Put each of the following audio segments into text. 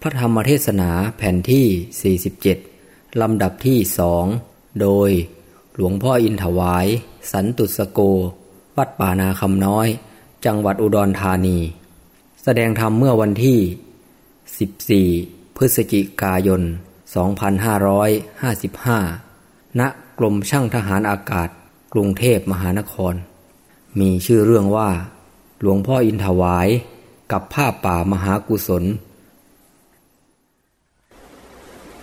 พระธรรมเทศนาแผ่นที่ 47 ลำดับที่สองโดย หลวงพ่ออินถวาย สันตุสโก วัดป่านาคำน้อย จังหวัดอุดรธานี แสดงธรรมเมื่อวันที่ 14 พฤศจิกายน 2555 ณกรมช่างทหารอากาศ กรุงเทพมหานคร มีชื่อเรื่องว่า หลวงพ่ออินถวาย กับผ้าป่ามหากุศล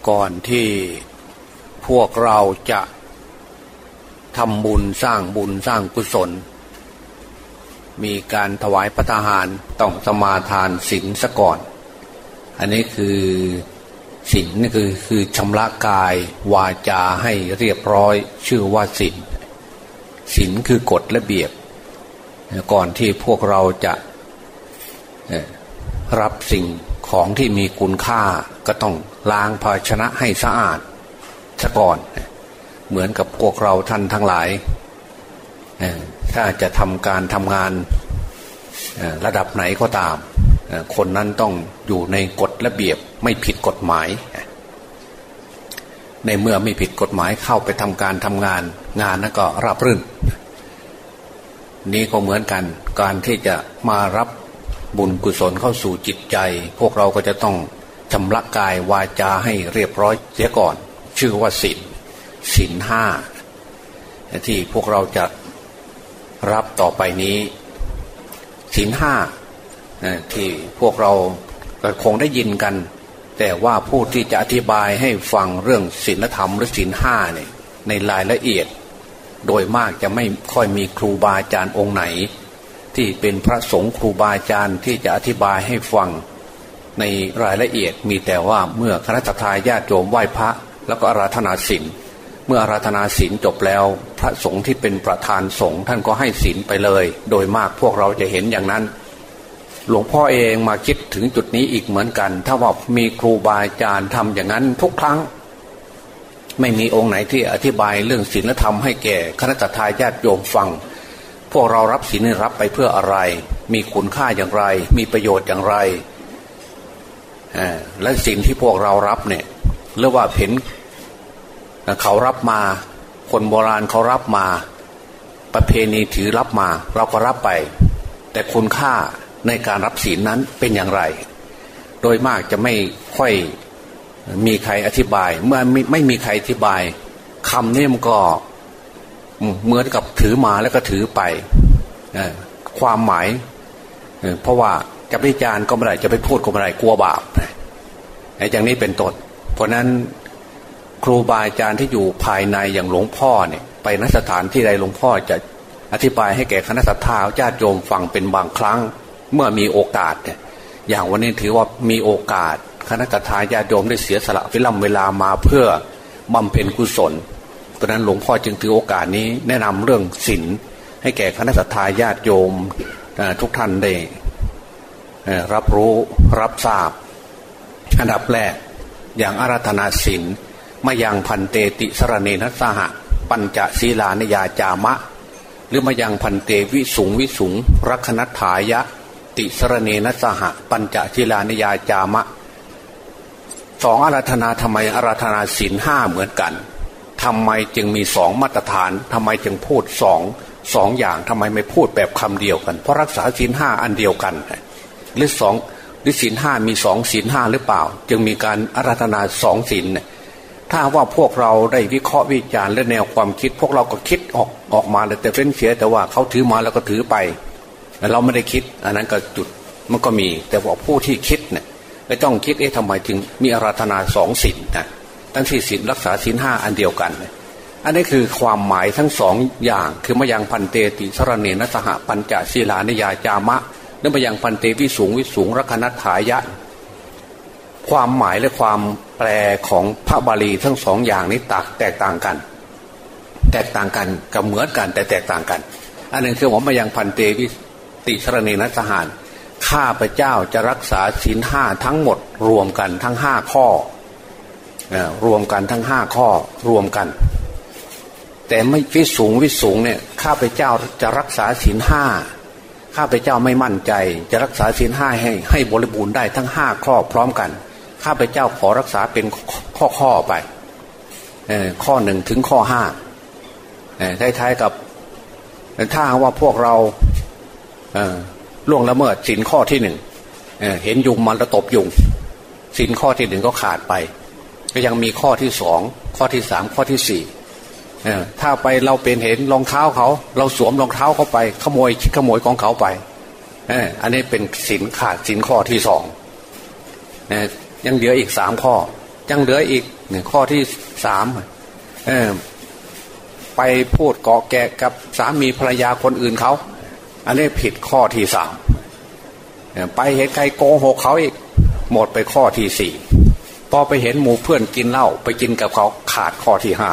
ก่อนที่พวกเราจะทำบุญสร้างบุญสร้างกุศล มีการถวายพระทหารต้องสมาทานศีลซะก่อน อันนี้คือศีลนี่คือคือชำระกายวาจาให้เรียบร้อยชื่อว่าศีลศีลคือกฎระเบียบ ก่อนที่พวกเราจะรับสิ่งของที่มีคุณค่าก็ต้อง ล้างภาชนะให้สะอาดซะก่อน เหมือนกับพวกเราท่านทั้งหลาย ถ้าจะทำการทำงานระดับไหนก็ตาม คนนั้นต้องอยู่ในกฎระเบียบไม่ผิดกฎหมาย ในเมื่อไม่ผิดกฎหมายเข้าไปทำการทำงานงานนั้นก็ราบรื่น นี้ก็เหมือนกันการที่จะมารับบุญกุศลเข้าสู่จิตใจ พวกเราก็จะต้อง ชำระกายวาจาให้เรียบร้อยเสียก่อน ชื่อว่าศีลศีลห้าที่พวกเราจะรับต่อไปนี้ศีลห้าที่พวกเราคงได้ยินกัน แต่ว่าผู้ที่จะอธิบายให้ฟังเรื่องศีลธรรมหรือศีลห้าเนี่ยในรายละเอียด โดยมากจะไม่ค่อยมีครูบาอาจารย์องค์ไหน ที่เป็นพระสงฆ์ครูบาอาจารย์ที่จะอธิบายให้ฟัง ในรายละเอียดมีแต่ว่าเมื่อคณะทาญาติโยมไหว้พระ แล้วก็อาราธนาศีลเมื่ออาราธนาศีลจบแล้ว พระสงฆ์ที่เป็นประธานสงฆ์ท่านก็ให้ศีลไปเลย โดยมากพวกเราจะเห็นอย่างนั้น หลวงพ่อเองมาคิดถึงจุดนี้อีกเหมือนกัน ถ้าว่ามีครูบาอาจารย์ทำอย่างนั้นทุกครั้ง ไม่มีองค์ไหนที่อธิบายเรื่องศีลธรรมให้แก่คณะทาญาติโยมฟัง พวกเรารับศีลรับไปเพื่ออะไร มีคุณค่าอย่างไร มีประโยชน์อย่างไร และศีลที่พวกเรารับเนี่ยหรือว่าเห็นเขารับมา คนโบราณเขารับมา ประเพณีถือรับมา เราก็รับไป แต่คุณค่าในการรับศีลนั้นเป็นอย่างไร โดยมากจะไม่ค่อยมีใครอธิบาย เมื่อไม่ไม่มีใครอธิบายคำนี้มันก็เหมือนกับถือมาแล้วก็ถือไปความหมายเพราะว่า จะไปจารก็ไม่ได้จะไปพูดก็ไม่ได้กลัวบาปไอ้อย่างนี้เป็นต้นเพราะนั้นครูบาอาจารย์ที่อยู่ภายในอย่างหลวงพ่อเนี่ยไปนสถานที่ใดหลวงพ่อจะอธิบายให้แก่คณะสัตยาญาติโยมฟังเป็นบางครั้ง เมื่อมีโอกาสเนี่ยอย่างวันนี้ถือว่ามีโอกาส คณะสัตยาญาติโยมได้เสียสละวิลัมเวลามาเพื่อบำเพ็ญกุศลเพราะนั้นหลวงพ่อจึงถือโอกาสนี้แนะนำเรื่องศีลให้แก่คณะสัตยาญาติโยมทุกท่านได้ รับรู้รับทราบ อันดับแรกอย่างอารัธนาศีลมายังพันเตติสรเนนัสหะ ปัญจศีลานยาจามะ หรือมายังพันเตวิสุงวิสุงรักนัฐายะ ติสรเนนัสหะ ปัญจศีลานยาจามะสองอารัธนาทำไมอารัธนาศีลห้าเหมือนกันทำไมจึงมีสองมาตรฐานทำไมจึงพูดสองสองอย่างทำไมไม่พูดแบบคำเดียวกัน เพราะรักษาศีลห้าอันเดียวกัน หรือสองหรือศีลห้ามีสองศีลห้าหรือเปล่า จึงมีการอาราธนาสองศีลเนี่ยถ้าว่าพวกเราได้วิเคราะห์วิจารณ์และแนวความคิด พวกเราก็คิดออกออกมาแต่เฟ้นเสียแต่ว่าเขาถือมาแล้วก็ถือไปแต่เราไม่ได้คิด อันนั้นก็จุดมันก็มี แต่ว่าผู้ที่คิดเนี่ยไม่ต้องคิดเอ๊ะทำไมจึงมีอาราธนาสองศีลนะทั้งที่ศีลรักษาศีลห้าอันเดียวกัน อันนี้คือความหมายทั้งสองอย่างคือมายังพันเตติสรเนนสหปัญจศีลานิยาจามะ และมายังพันเตวิสูงวิสูงรักนัฐายะ ความหมายและความแปลของพระบาลีทั้งสองอย่างนี้ตกแตกต่างกัน แตกต่างกันกับเหมือนกัน แต่แตกต่างกัน อันนึงคือว่ามายังพันเตวิติสรเนนสหานข้าพระเจ้าจะรักษาศีลห้าทั้งหมด รวมกันทั้งห้าข้อรวมกันทั้งห้าข้อรวมกัน แต่ไม่วิสูงวิสูงเนี่ยข้าพเจ้าจะรักษาศีลห้า ข้าพเจ้าไม่มั่นใจ จะรักษาศีลห้าให้ ให้บริบูรณ์ได้ทั้งห้าข้อพร้อมกัน ข้าพเจ้าขอรักษาเป็นข้อข้อไปข้อหนึ่งถึงข้อห้าท้ายๆกับถ้าว่าพวกเราล่วงละเมิดสินข้อที่หนึ่งเห็นยุงมันระตบยุงสินข้อที่หนึ่งก็ขาดไป ก็ยังมีข้อที่สองข้อที่สามข้อที่สี่ ถ้าไปเราเป็นเห็นรองเท้าเขา เราสวมรองเท้าเขาไป ขโมยขโมยของเขาไปอันนี้เป็นสินขาดสินข้อที่สองยังเหลืออีกสามข้อ ยังเหลืออีกหนึ่งข้อที่สามไปพูดเกาะแกะกับสามีภรรยาคนอื่นเขา อันนี้ผิดข้อที่สามไปเห็นใครโกหกเขาอีก หมดไปข้อที่สี่พอไปเห็นหมู่เพื่อนกินเหล้าไปกินกับเขาขาดข้อที่ห้า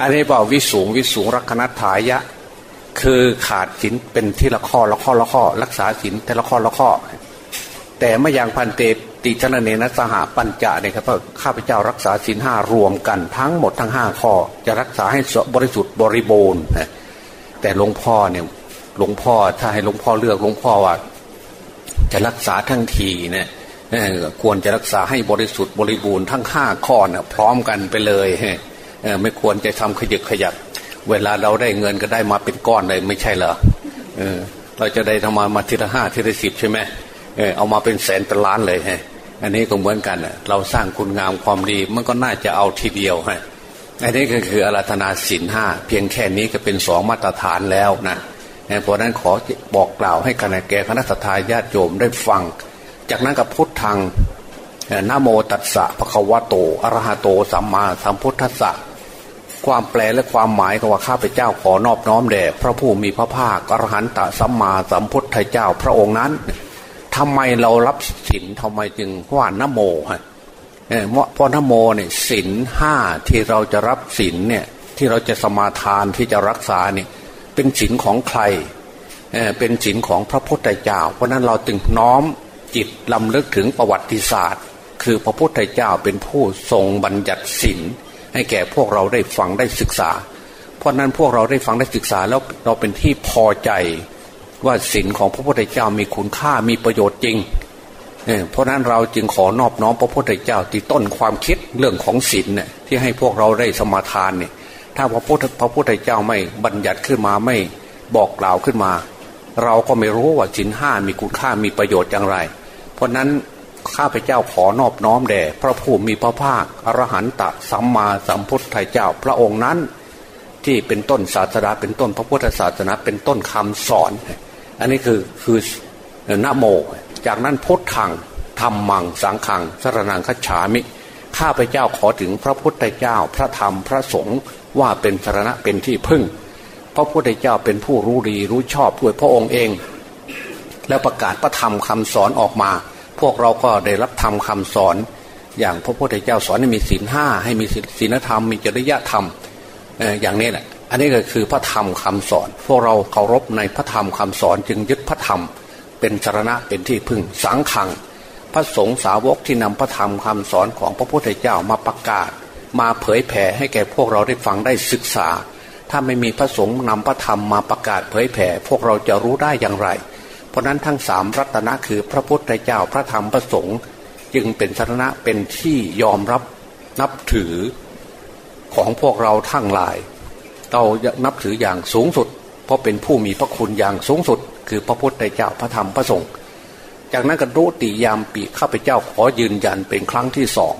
อันนี้บอกวิสูงวิสูงรักนัตถายะ คือขาดศีลเป็นที่ละข้อละข้อละข้อ รักษาศีลแต่ละข้อละข้อ แต่ไม่อยังพันเตติจนเนนสหปัญจะเนี่ยครับข้าพเจ้ารักษาศีลห้ารวมกันทั้งหมดทั้งห้าข้อ จะรักษาให้บริสุทธิ์บริบูรณ์แต่หลวงพ่อเนี่ยหลวงพ่อถ้าให้หลวงพ่อเลือกหลวงพ่อว่า จะรักษาทั้งทีเนี่ยควรจะรักษาให้บริสุทธิ์บริบูรณ์ทั้งห้าข้อเนี่ยพร้อมกันไปเลย ไม่ควรจะทำขยึกขยับเวลาเราได้เงินก็ได้มาเป็นก้อนเลยไม่ใช่เหรอเออเราจะได้ทำมามาทีละห้าทีละสิบใช่ไหมเออเอามาเป็นแสนเป็นล้านเลยฮะอันนี้ก็เหมือนกันเราสร้างคุณงามความดีมันก็น่าจะเอาทีเดียวฮะอันนี้ก็คืออาราธนาศีลห้าเพียงแค่นี้ก็เป็นสองมาตรฐานแล้วนะเพราะนั้นขอบอกกล่าวให้คณะแก่คณะสัตยาติโยมได้ฟัง จากนั้นกับพุทธังนโมตัสสะภะคะวะโตอะระหะโตสัมมาสัมพุทธัสสะ ความแปลและความหมายของว่าข้าพเจ้าขอนอบน้อมแด่พระผู้มีพระภาคอรหันตสัมมาสัมพุทธเจ้าพระองค์นั้นทำไมเรารับศีลทำไมจึงว่านโมฮะเพราะนโมเนี่ยศีลห้าที่เราจะรับศีลเนี่ยที่เราจะสมาทานที่จะรักษาเนี่ยเป็นศีลของใครเป็นศีลของพระพุทธเจ้า เพราะนั้นเราจึงน้อมจิตลำลึกถึงประวัติศาสตร์ คือพระพุทธเจ้าเป็นผู้ทรงบัญญัติศีล ให้แก่พวกเราได้ฟังได้ศึกษา เพราะนั้นพวกเราได้ฟังได้ศึกษาแล้วเราเป็นที่พอใจว่าศีลของพระพุทธเจ้ามีคุณค่ามีประโยชน์จริงเพราะนั้นเราจึงขอนอบน้อมพระพุทธเจ้าที่ต้นความคิดเรื่องของศีลเนี่ยที่ให้พวกเราได้สมาทานเนี่ยถ้าพระพุทธพระพุทธเจ้าไม่บัญญัติขึ้นมาไม่บอกกล่าวขึ้นมา เราก็ไม่รู้ว่าศีลห้ามีคุณค่ามีประโยชน์อย่างไร เพราะนั้น ข้าพเจ้าขอนอบน้อมแด่พระผู้มีพระภาคอรหันตสัมมาสัมพุทธเจ้าพระองค์นั้น ที่เป็นต้นศาสนาเป็นต้นพระพุทธศาสนาเป็นต้นคำสอน อันนี้คือคือนโม จากนั้นพุทธังธรรมังสังขังสรนังคัจฉามิ ข้าพเจ้าขอถึงพระพุทธเจ้าพระธรรมพระสงฆ์ว่าเป็นสรณะเป็นที่พึ่ง พระพุทธเจ้าเป็นผู้รู้ดีรู้ชอบด้วยพระองค์เอง แล้วประกาศพระธรรมคำสอนออกมา พวกเราก็ได้รับธรรมคาสอน อย่างพระพุทธเจ้าสอนให้มีศีลห้าให้มีศีลธรรม มีจริยธรรมอย่างนี้แหละอันนี้ก็คือพระธรรมคำสอน พวกเราเคารพในพระธรรมคำสอนจึงยึดพระธรรม เป็นสารณะเป็นที่พึ่งสังขัง พระสงฆ์สาวกที่นำพระธรรมคำสอนของพระพุทธเจ้ามาประกาศ มาเผยแผ่ให้แก่พวกเราได้ฟังได้ศึกษา ถ้าไม่มีพระสงฆ์นำพระธรรมมาประกาศเผยแผ่ พวกเราจะรู้ได้อย่างไร เพราะนั้นทั้งสามรัตนะคือพระพุทธเจ้าพระธรรมพระสงฆ์จึงเป็นสาระเป็นที่ยอมรับนับถือของพวกเราทั้งหลาย เรานับถืออย่างสูงสุด เพราะเป็นผู้มีพระคุณอย่างสูงสุด คือพระพุทธเจ้าพระธรรมพระสงฆ์จากนั้นก็รู้ติยามปีข้าพเจ้าขอยืนยันเป็นครั้งที่สอง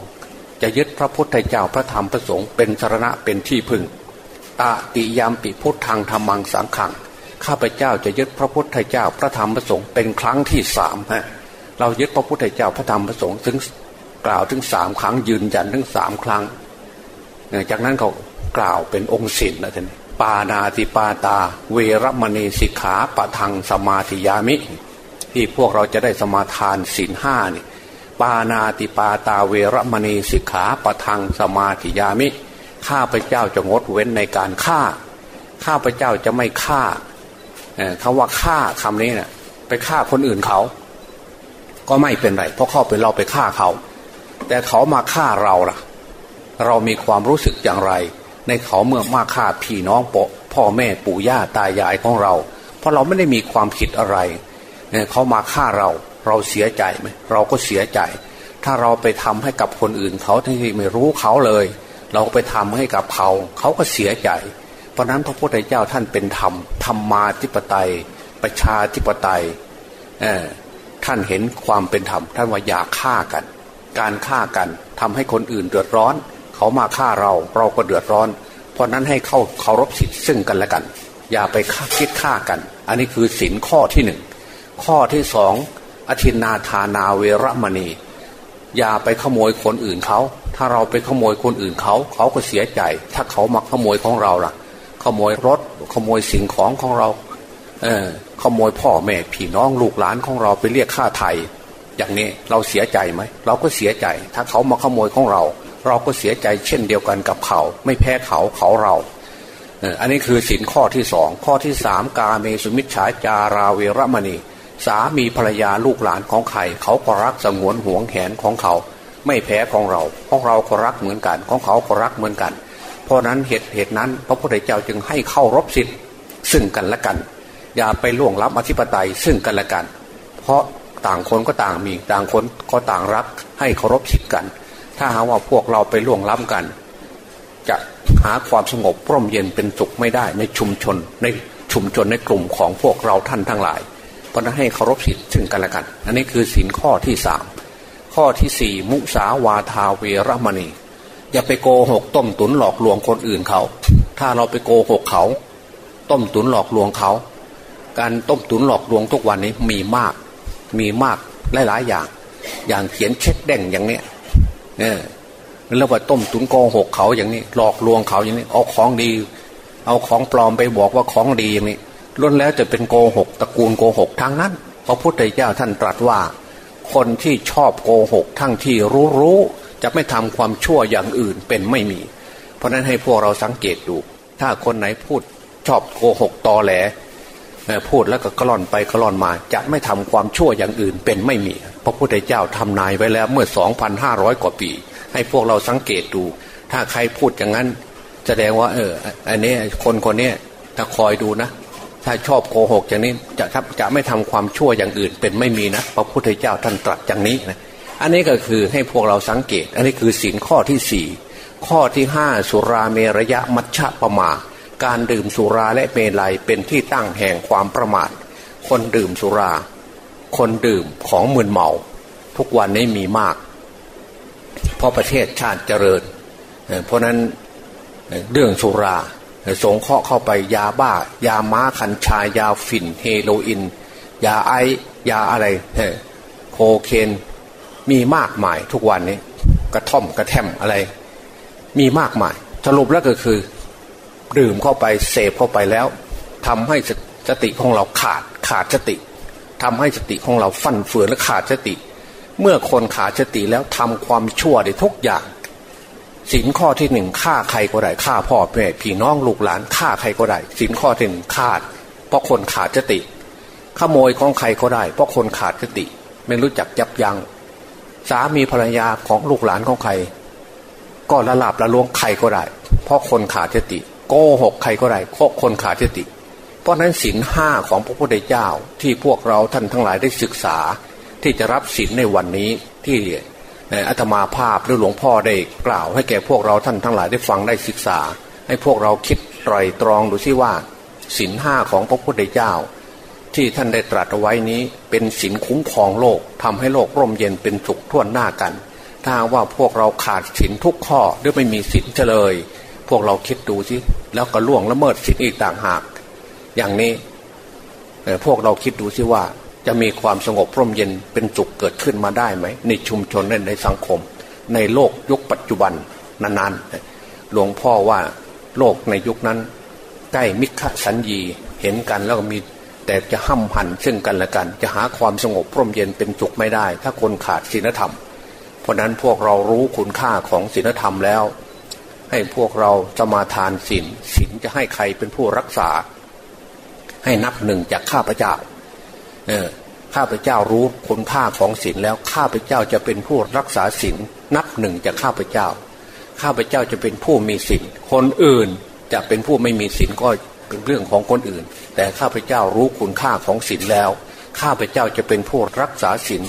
จะยึดพระพุทธเจ้าพระธรรมพระสงฆ์เป็นสาระเป็นที่พึ่งตาติยามปีพุทธังธรรมังสังขัง ข้าพเจ้าจะยึดพระพุทธเจ้าพระธรรมพระสงฆ์เป็นครั้งที่สามฮะเรายึดพระพุทธเจ้าพระธรรมพระสงฆ์ถึงกล่าวถึงสามครั้งยืนยันถึงสามครั้ง จากนั้นเขากล่าวเป็นองค์ศิลนะท่านปานาติปาตา เวรมณีสิกขาปะทังสมาธิยามิ ที่พวกเราจะได้สมาทานศีลห้านี่ปานาติปาตาเวรมณีสิกขาปะทังสมาธิยามิข้าพเจ้าจะงดเว้นในการฆ่า ข้าพเจ้าจะไม่ฆ่า คำว่าฆ่าคำนี้เนะ่ยไปฆ่าคนอื่นเขา ก็ไม่เป็นไร เพราะเขาเป็นเราไปฆ่าเขา แต่เขามาฆ่าเราล่ะ เรามีความรู้สึกอย่างไร ในเขาเมื่อมาฆ่าพี่น้องปพ่อแม่ปู่ย่าตายายของเรา เพราะเราไม่ได้มีความผิดอะไรเขามาฆ่าเรา เราเสียใจไหมเราก็เสียใจ ถ้าเราไปทำให้กับคนอื่นเขาที่ไม่รู้เขาเลย เราไปทำให้กับเขา เขาก็เสียใจ เพราะนั้นพระพุทธเจ้าท่านเป็นธรรมธรรมมาธิปไตย ประชาธิปไตยท่านเห็นความเป็นธรรมท่านว่าอย่าฆ่ากัน การฆ่ากันทำให้คนอื่นเดือดร้อน เขามาฆ่าเราเราก็เดือดร้อน เพราะนั้นให้เข้าเคารพสิทธิ์ซึ่งกันและกัน อย่าไปฆ่าคิดฆ่ากัน อันนี้คือสินข้อที่หนึ่งข้อที่สองอธินาทานาเวรมณี อย่าไปขโมยคนอื่นเขา ถ้าเราไปขโมยคนอื่นเขา เขาก็เสียใจ ถ้าเขามาขโมยของเราล่ะ ขโมยรถ ขโมยสิ่งของของเรา เออขโมยพ่อแม่พี่น้องลูกหลานของเราไปเรียกค่าไทย อย่างนี้เราเสียใจไหมเราก็เสียใจ ถ้าเขามาขโมยของเรา เราก็เสียใจเช่นเดียวกันกับเขา ไม่แพ้เขาเขาเราอันนี้คือสินข้อที่สองข้อที่สามกาเมสุมิชฉาจาราเวรมณี สามีภรรยาลูกหลานของใครเขาก็รักสงวนห่วงแหนของเขา ไม่แพ้ของเรา ของเราก็รักเหมือนกัน ของเขาก็รักเหมือนกัน ราะนั้นเหตุเหตุนั้น พระพุทธเจ้าจึงให้เข้ารบสิทธิ์ซึ่งกันและกัน อย่าไปล่วงล้ำอธิปไตยซึ่งกันและกัน เพราะต่างคนก็ต่างมีต่างคนก็ต่างรัก ให้เคารพสิทธิ์กัน ถ้าหาว่าพวกเราไปล่วงล้ำกัน จะหาความสงบร่มเย็นเป็นสุขไม่ได้ในชุมชน ในชุมชนในกลุ่มของพวกเราท่านทั้งหลาย เพราะนั้นให้เคารพสิทธิ์ซึ่งกันและกัน อันนี้คือสินข้อที่สามข้อที่สี่มุสาวาทาเวรมณี อย่าไปโกหกต้มตุนหลอกลวงคนอื่นเขา ถ้าเราไปโกหกเขา ต้มตุนหลอกลวงเขา การต้มตุนหลอกลวงทุกวันนี้มีมาก มีมากหลายๆอย่าง อย่างเขียนเช็คแดงอย่างเนี้ยเนี่ยแล้วว่าต้มตุนโกหกเขาอย่างนี้ หลอกลวงเขาอย่างนี้ เอาของดี เอาของปลอมไปบอกว่าของดีอย่างนี้ล้วนแล้วจะเป็นโกหกตระกูลโกหกทางนั้นพระพุทธเจ้าท่านตรัสว่า คนที่ชอบโกหกทั้งที่รู้รู้ จะไม่ทำความชั่วอย่างอื่นเป็นไม่มี เพราะนั้นให้พวกเราสังเกตดู ถ้าคนไหนพูดชอบโกหกตอแหลพูดแล้วก็กล่อนไปกล่อนมา จะไม่ทำความชั่วอย่างอื่นเป็นไม่มี พระพุทธเจ้าทำนายไว้แล้วเมื่อ 2,500 กว่าปี ให้พวกเราสังเกตดู ถ้าใครพูดอย่างนั้น แสดงว่า เออ อันนี้คนคนนี้ถ้าคอยดูนะ ถ้าชอบโกหกอย่างนี้จะจะไม่ทำความชั่วอย่างอื่นเป็นไม่มีนะ พระพุทธเจ้าท่านตรัสอย่างนี้นะ อันนี้ก็คือให้พวกเราสังเกต อันนี้คือสินข้อที่สี่ข้อที่ห้าสุราเมรยะมัชฌะปะมา การดื่มสุราและเมลัยเป็นที่ตั้งแห่งความประมาท คนดื่มสุรา คนดื่มของมึนเมา ทุกวันนี้มีมาก เพราะประเทศชาติเจริญ เพราะนั้นเรื่องสุราสงเคราะห์เข้าไปยาบ้า ยาม้าคัญชายาฝิ่น เฮโรอีนยาไอยาอะไรโคเคน มีมากมายทุกวันนี้ กระท่อมกระแทมอะไร มีมากมาย สรุปแล้วก็คือ ดื่มเข้าไปเสพเข้าไปแล้วทำให้สติของเราขาดขาดสติทำให้สติของเราฟั่นเฟือนและขาดสติ เมื่อคนขาดสติแล้วทำความชั่วได้ทุกอย่างสินข้อที่หนึ่งฆ่าใครก็ได้ฆ่าพ่อแม่พี่น้องลูกหลานฆ่าใครก็ได้สินข้อที่หนึ่งฆ่าเพราะคนขาดสติ ขโมยของใครก็ได้ เพราะคนขาดสติ ไม่รู้จักยับยัง้ง สามีภรรยาของลูกหลานของใคร ก็ละลาบละลวงใครก็ได้ เพราะคนขาดสติโกหกใครก็ได้เพราะคนขาดสติ เพราะนั้นสินห้าของพระพุทธเจ้าที่พวกเราท่านทั้งหลายได้ศึกษา ที่จะรับสินในวันนี้ที่อัตมาภาพหรือหลวงพ่อได้กล่าว ให้แก่พวกเราท่านทั้งหลายได้ฟังได้ศึกษา ให้พวกเราคิดไตรตรองดูซิว่าศินห้าของพระพุทธเจ้า ที่ท่านได้ตรัสไว้นี้เป็นศินคุ้มครองโลกทำให้โลกร่มเย็นเป็นสุขทั่วหน้ากัน ถ้าว่าพวกเราขาดศินทุกข้อหรือไม่มีศินเลย พวกเราคิดดูสิแล้วก็ล่วงละเมิดศินอีกต่างหาก อย่างนี้พวกเราคิดดูสิว่าจะมีความสงบร่มเย็นเป็นจุกเกิดขึ้นมาได้ไหม ในชุมชนในสังคม ในโลกยุคปัจจุบันนานๆหลวงพ่อว่าโลกในยุคนั้นใกล้มิขสัญญีเห็นกันแล้วก็มี แต่จะห้ำหันซึ่งกันและกัน จะหาความสงบพร่มเย็นเป็นจุกไม่ได้ ถ้าคนขาดศีลธรรม เพราะนั้นพวกเรารู้คุณค่าของศีลธรรมแล้ว ให้พวกเราจะมาทานศีลศีลจะให้ใครเป็นผู้รักษา ให้นับหนึ่งจากข้าพเจ้าข้าพเจ้ารู้คุณค่าของศีลแล้วข้าพเจ้าจะเป็นผู้รักษาศีลนับหนึ่งจากข้าพเจ้า ข้าพเจ้าจะเป็นผู้มีศีลคนอื่นจะเป็นผู้ไม่มีศีลก็ เป็นเรื่องของคนอื่น แต่ข้าพเจ้ารู้คุณค่าของศีลแล้ว ข้าพเจ้าจะเป็นผู้รักษาศีล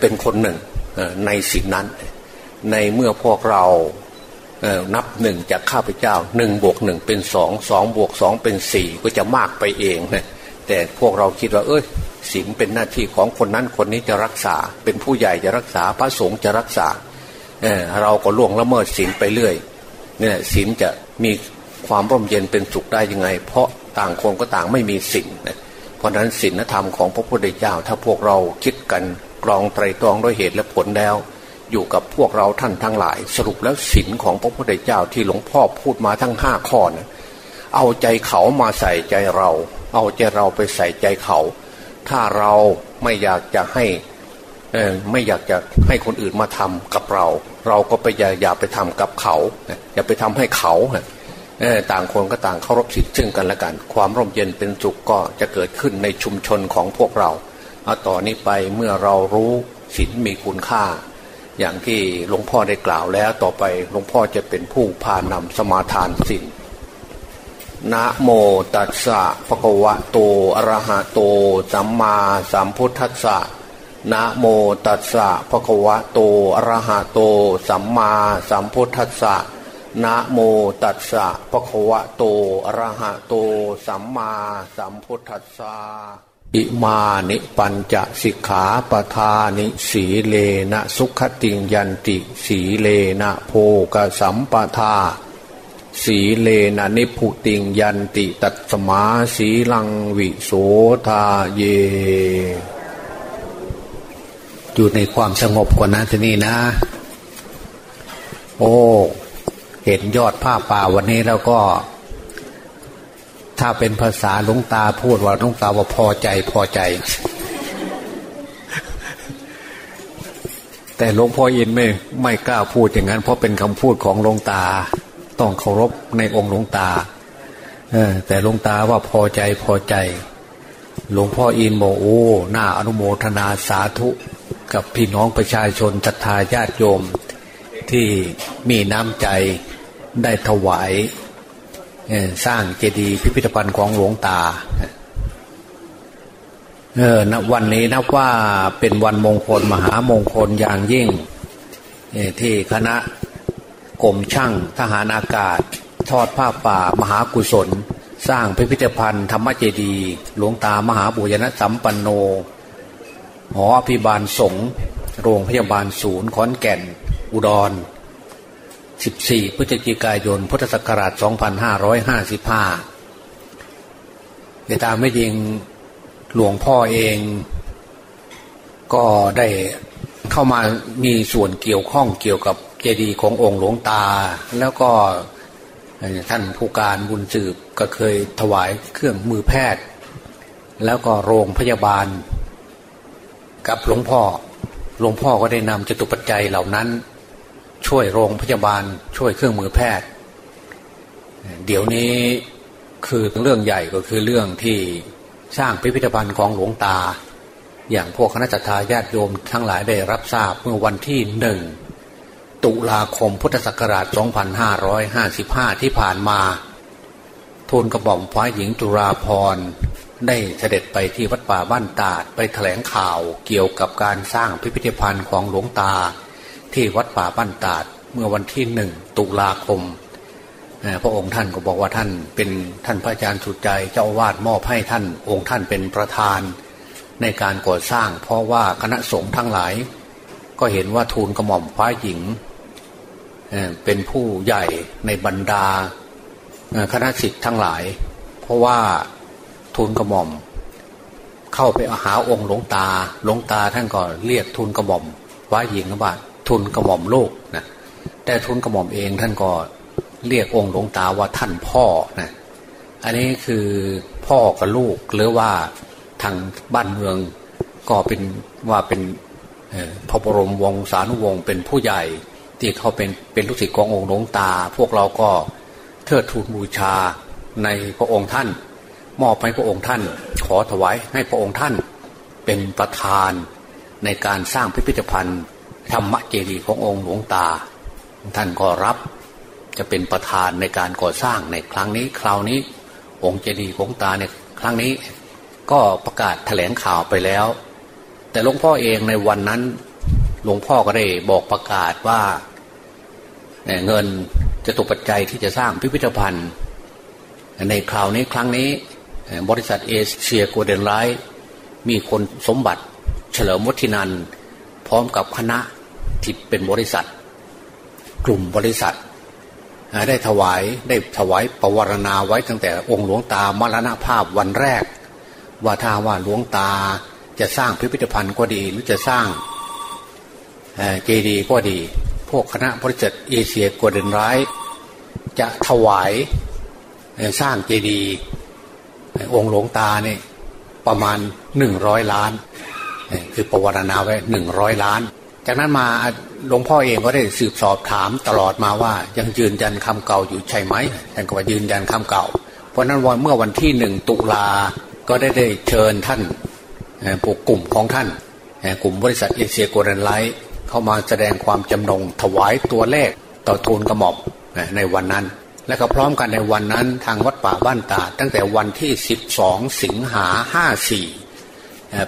เป็นคนหนึ่งในสิ่งนั้น ในเมื่อพวกเรานับหนึ่งจากข้าพเจ้าหนึ่งบวกหนึ่งเป็นสองสองบวกสองเป็นสี่ก็จะมากไปเองนะแต่พวกเราคิดว่าเอ้ยศีลเป็นหน้าที่ของคนนั้นคนนี้จะรักษา เป็นผู้ใหญ่จะรักษาพระสงฆ์จะรักษาเเราก็ล่วงละเมิดศีลไปเรื่อยเนี่ยศีลจะมี ความร่มเย็นเป็นสุขได้ยังไง เพราะต่างคนก็ต่างไม่มีศีลเพราะฉะนั้นศีลธรรมของพระพุทธเจ้าถ้าพวกเราคิดกันกรองไตรตรองด้วยเหตุและผลแล้ว อยู่กับพวกเราท่านทั้งหลาย สรุปแล้วศีลของพระพุทธเจ้าที่หลวงพ่อพูดมาทั้งห้าข้อนะเอาใจเขามาใส่ใจเรา เอาใจเราไปใส่ใจเขา ถ้าเราไม่อยากจะให้ไม่อยากจะให้คนอื่นมาทำกับเรา เราก็ไปอย่าอย่าไปทำกับเขา อย่าไปทำให้เขา ต่างคนก็ต่างเคารพสิทธิ์ซึ่งกันและกัน ความร่มเย็นเป็นสุขก็จะเกิดขึ้นในชุมชนของพวกเราเอาต่อนนี้ไปเมื่อเรารู้ศีลมีคุณค่า อย่างที่หลวงพ่อได้กล่าวแล้วต่อไปหลวงพ่อจะเป็นผู้พานำสมาทานศีลนะโมตัสสะภะคะวะโตอะระหะโตสัมมาสัมพุทธัสสะนะโมตัสสะภะคะวะโตอะระหะโตสัมมาสัมพุทธัสสะ นะโมตัสสะภะคะวะโตอะระหะโต สัมมาสัมพุทธัสสะอิมานิปัญจสิกขาปทานิสีเลนะสุขติงยันติสีเลนะโพกสัมปทา สีเลนะนิพุติงยันติตัตสมาสีลังวิโสทาเย อยู่ในความสงบกว่านั้นที่นี่นะ โอ้ เห็นยอดผ้าป่าวันนี้แล้วก็ ถ้าเป็นภาษาลุงตาพูดว่าลุงตาว่าพอใจพอใจ แต่หลวงพ่ออินไม่ไม่กล้าพูดอย่างนั้น เพราะเป็นคำพูดของหลวงตา ต้องเคารพในองค์หลวงตาแต่หลวงตาว่าพอใจพอใจ หลวงพ่ออินบอกโอ้หน้าอนุโมทนาสาธุกับพี่น้องประชาชนศรัทธาญาติโยมที่มีน้ำใจ ได้ถวายสร้างเจดีย์พิพิธภัณฑ์ของหลวงตาเออณวันนี้นับว่าเป็นวันมงคลมหามงคลอย่างยิ่งที่คณะกรมช่างทหารอากาศ ทอดผ้าป่ามหากุศล สร้างพิพิธภัณฑ์ธรรมเจดีหลวงตามหาบุญนสัมปันโน หออภิบาลสงฆ์โรงพยาบาลศูนย์ขอนแก่น อุดร 14 พฤศจิกายน พุทธศักราช 2555ในตามไม่ยิงหลวงพ่อเอง ก็ได้เข้ามามีส่วนเกี่ยวข้องเกี่ยวกับเจดีย์ขององค์หลวงตา แล้วก็ท่านผู้การบุญสืบก็เคยถวายเครื่องมือแพทย์ แล้วก็โรงพยาบาล กับหลวงพ่อ หลวงพ่อก็ได้นำจตุปัจจัยเหล่านั้น ช่วยโรงพยาบาล ช่วยเครื่องมือแพทย์ เดี๋ยวนี้คือเรื่องใหญ่ก็คือเรื่องที่สร้างพิพิธภัณฑ์ของหลวงตา อย่างพวกคณะจัตยาญาติโยมทั้งหลายได้รับทราบเมื่อวันที่หนึ่งตุลาคมพุทธศักราช 2555 ที่ผ่านมาทูลกระบอกฟ้าหญิงจุราพรได้เสด็จไปที่วัดป่าบ้านตาดไปแถลงข่าวเกี่ยวกับการสร้างพิพิธภัณฑ์ของหลวงตา ที่วัดป่าบ้านตาด เมื่อวันที่หนึ่งตุลาคมพระองค์ท่านก็บอกว่าท่านเป็นท่านพระอาจารย์สุดใจเจ้าวาดมอบให้ท่านองค์ท่านเป็นประธานในการก่อสร้าง เพราะว่าคณะสงฆ์ทั้งหลาย ก็เห็นว่าทูลกระหม่อมฟ้าหญิงเป็นผู้ใหญ่ในบรรดาคณะสิทธิ์ทั้งหลาย เพราะว่าทูลกระหม่อม เข้าไปหาองค์หลวงตาหลวงตาท่านก็เรียกทูลกระหม่อมว่าหญิงว่า ทูลกระหม่อมโลกนะแต่ทูลกระหม่อมเองท่านก็เรียกองค์หลวงตาว่าท่านพ่อนะอันนี้คือพ่อกับลูกหรือว่าทางบ้านเมืองก็เป็นว่าเป็นพระบรมวงศานุวงศ์เป็นผู้ใหญ่ ที่เขาเป็นเป็นลูกศิษย์ขององค์หลวงตา พวกเราก็เทิดทูนบูชาในพระองค์ท่าน มอบให้พระองค์ท่าน ขอถวายให้พระองค์ท่านเป็นประธานในการสร้างพิพิธภัณฑ์ ธรรมเจดีย์ขององค์หลวงตา ท่านก็รับจะเป็นประธานในการก่อสร้างในครั้งนี้ คราวนี้ องค์เจดีย์ของตาในครั้งนี้ ก็ประกาศแถลงข่าวไปแล้ว แต่หลวงพ่อเองในวันนั้นหลวงพ่อก็ได้บอกประกาศว่าเงินจะตกปัจจัยที่จะสร้างพิพิธภัณฑ์ ในคราวนี้ครั้งนี้ บริษัทเอเชียโกลเด้นไลท์มีคนสมบัติเฉลิมวัฒนันพร้อมกับคณะ ที่เป็นบริษัท กลุ่มบริษัท ได้ถวายได้ถวายประวรณาไว้ตั้งแต่องค์หลวงตามรณภาพวันแรก ว่าถ้าว่าหลวงตาจะสร้างพิพิธภัณฑ์ก็ดีหรือจะสร้างเจดีย์ก็ดี พวกคณะบริษัทเอเชียโกลเด้นไลท์จะถวายสร้างเจดีย์องค์หลวงตาเนี่ยประมาณหนึ่งร้อยล้าน คือประวัตินาไว้หนึ่งร้อยล้าน จากนั้นมาหลวงพ่อเองก็ได้สืบสอบถามตลอดมาว่า ยังยืนยันคำเก่าอยู่ใช่ไหมท่านก็ว่ายืนยันคำเก่า เพราะนั้นวันเมื่อวันที่หนึ่งตุลาก็ได้ได้เชิญท่านปกกลุ่มของท่านกลุ่มบริษัทเอเชียโกลเด้นไลท์เข้ามาแสดงความจำนงถวายตัวเลขต่อทูลกระหม่อมในวันนั้น และก็พร้อมกันในวันนั้นทางวัดป่าบ้านตา ตั้งแต่วันที่ 12 สิงหาห้าสี่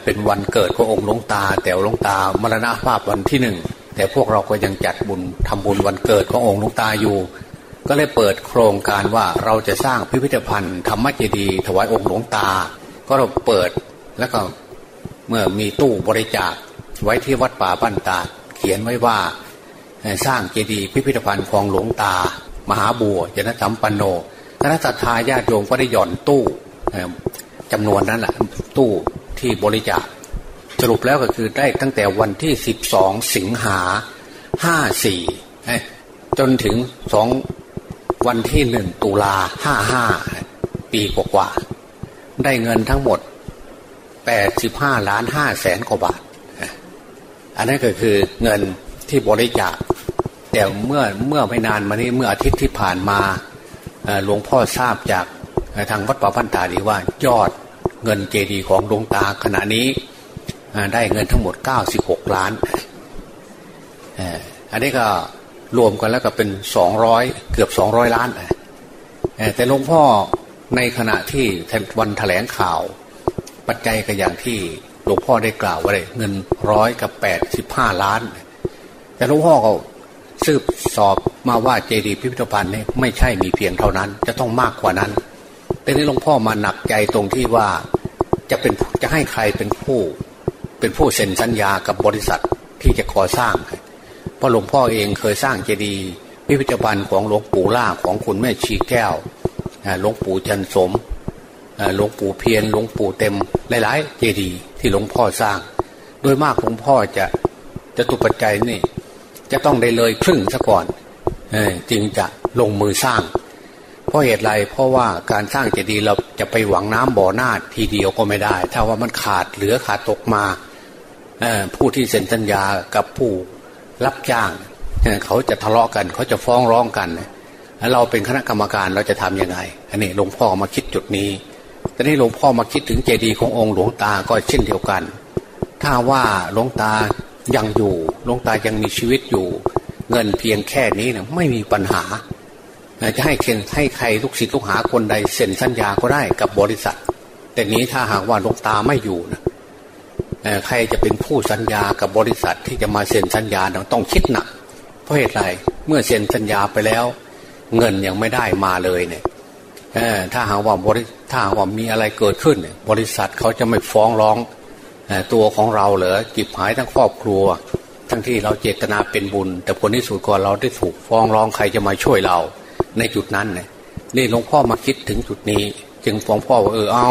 เป็นวันเกิดขององค์หลวงตา แต่หลวงตามรณภาพวันที่หนึ่งแต่พวกเราก็ยังจัดบุญทำบุญวันเกิดขององค์หลวงตาอยู่ ก็เลยเปิดโครงการว่าเราจะสร้างพิพิธภัณฑ์ธรรมเจดีย์ถวายองค์หลวงตา ก็เราเปิดแล้วก็เมื่อมีตู้บริจาคไว้ที่วัดป่าบ้านตาเขียนไว้ว่าสร้างเจดีย์พิพิธภัณฑ์ของหลวงตา มหาบัวยนสัมปันโนคณะสัตยาญาติโยมก็ได้หย่อนตู้ จำนวนนั้นแหละตู้ที่บริจาคสรุปแล้วก็คือได้ตั้งแต่วันที่สิบสองสิงหาห้าสี่จนถึงสองวันที่หนึ่งตุลาห้าห้าปีกว่าๆได้เงินทั้งหมดแปดสิบห้าล้านห้าแสนกว่าบาท อันนั้นก็คือเงินที่บริจาค แต่เมื่อเมื่อไม่นานมานี้เมื่ออาทิตย์ที่ผ่านมาหลวงพ่อทราบจาก ทางวัดป่าพันตาดีว่ายอดเงินเจดีของดวงตาขณะนี้ได้เงินทั้งหมด 96 ล้านอันนี้ก็รวมกันแล้วก็เป็น 200 เกือบ 200 ล้านแต่หลวงพ่อในขณะที่วันแถลงข่าว ปัจจัยก็อย่างที่หลวงพ่อได้กล่าวไว้เงินร้อยกับแปดสิบห้าล้าน แต่หลวงพ่อก็สืบสอบมาว่าเจดีย์พิพิธภัณฑ์นี่ไม่ใช่มีเพียงเท่านั้น จะต้องมากกว่านั้น แต่นี้หลวงพ่อมาหนักใจตรงที่ว่าจะเป็นจะให้ใครเป็นผู้ เป็นผู้เซ็นสัญญากับบริษัทที่จะก่อสร้างเพราะหลวงพ่อเองเคยสร้างเจดีย์พิพิธภัณฑ์ของหลวงปู่ล่าของคุณแม่ชีแก้วหลวงปู่จันสมหลวงปู่เพียรหลวงปู่เต็มหลายๆเจดีย์ที่หลวงพ่อสร้าง โดยมากหลวงพ่อจะจะตุปัจจัยนี่ จะต้องได้เลยครึ่งซะก่อนจึงจะลงมือสร้าง ราะเหตุไรเพราะว่าการสร้างเจดีย์เราจะไปหวังน้ำบ่อหน้าทีเดียวก็ไม่ได้ ถ้าว่ามันขาดเหลือขาดตกมาผู้ที่เซ็นสัญญากับผู้รับจ้างเขาจะทะเลาะกันเขาจะฟ้องร้องกันแล้วเราเป็นคณะกรรมการเราจะทํำยังไงอันนี้หลวงพ่อมาคิดจุดนี้แต่นี้หลวงพ่อมาคิดถึงเจดีย์ขององค์หลวงตาก็เช่นเดียวกัน ถ้าว่าหลวงตายังอยู่หลวงตายังมีชีวิตอยู่ เงินเพียงแค่นี้นะไม่มีปัญหา จะให้เคนให้ใครลูกศิษย์ลูกหาคนใดเซ็นสัญญาก็ได้กับบริษัท แต่นี้ถ้าหากว่าหลวงตาไม่อยู่นะใครจะเป็นผู้สัญญากับบริษัทที่จะมาเซ็นสัญญาต้องคิดหนักเพราะเหตุไรเมื่อเซ็นสัญญาไปแล้ว เงินยังไม่ได้มาเลยเนี่ยถ้าหากว่าบริถ้าหากว่ามีอะไรเกิดขึ้น บริษัทเขาจะไม่ฟ้องร้องตัวของเราเหรอจิบหายทั้งครอบครัว ทั้งที่เราเจตนาเป็นบุญ แต่ผลที่สุดก่อนเราได้ถูกฟ้องร้องใครจะมาช่วยเรา ในจุดนั้นเนี่ยนี่หลวงพ่อมาคิดถึงจุดนี้ จึงฟองพ่อว่าเออเอา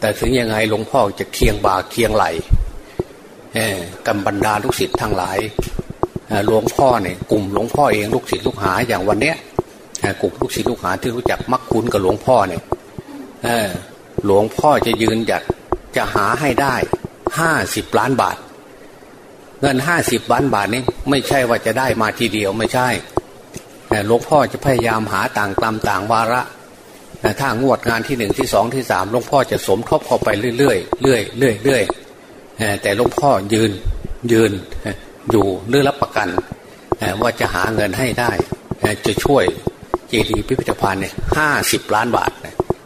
แต่ถึงยังไงหลวงพ่อจะเคียงบ่าเคียงไหลกำบรรดาลูกศิษย์ทั้งหลายหลวงพ่อเนี่ยกลุ่มหลวงพ่อเองลูกศิษย์ลูกหาอย่างวันเนี้ยกลุ่มลูกศิษย์ลูกหาที่รู้จักมักคุ้นกับหลวงพ่อเนี่ยหลวงพ่อจะยืนหยัดจะหาให้ได้ห้าสิบล้านบาท เงินห้าสิบล้านบาทนี้ไม่ใช่ว่าจะได้มาทีเดียวไม่ใช่ หลวงพ่อจะพยายามหาต่างตามต่างวาระถ้างวดงานที่หนึ่งที่สองที่สามหลวงพ่อจะสมทบเข้าไปเรื่อยๆเรื่อยๆเรื่อยๆแต่หลวงพ่อยืนยืนอยู่เรื่องรับประกันว่าจะหาเงินให้ได้ จะช่วยเจดีย์พิพิธภัณฑ์เนี่ยห้าสิบล้านบาท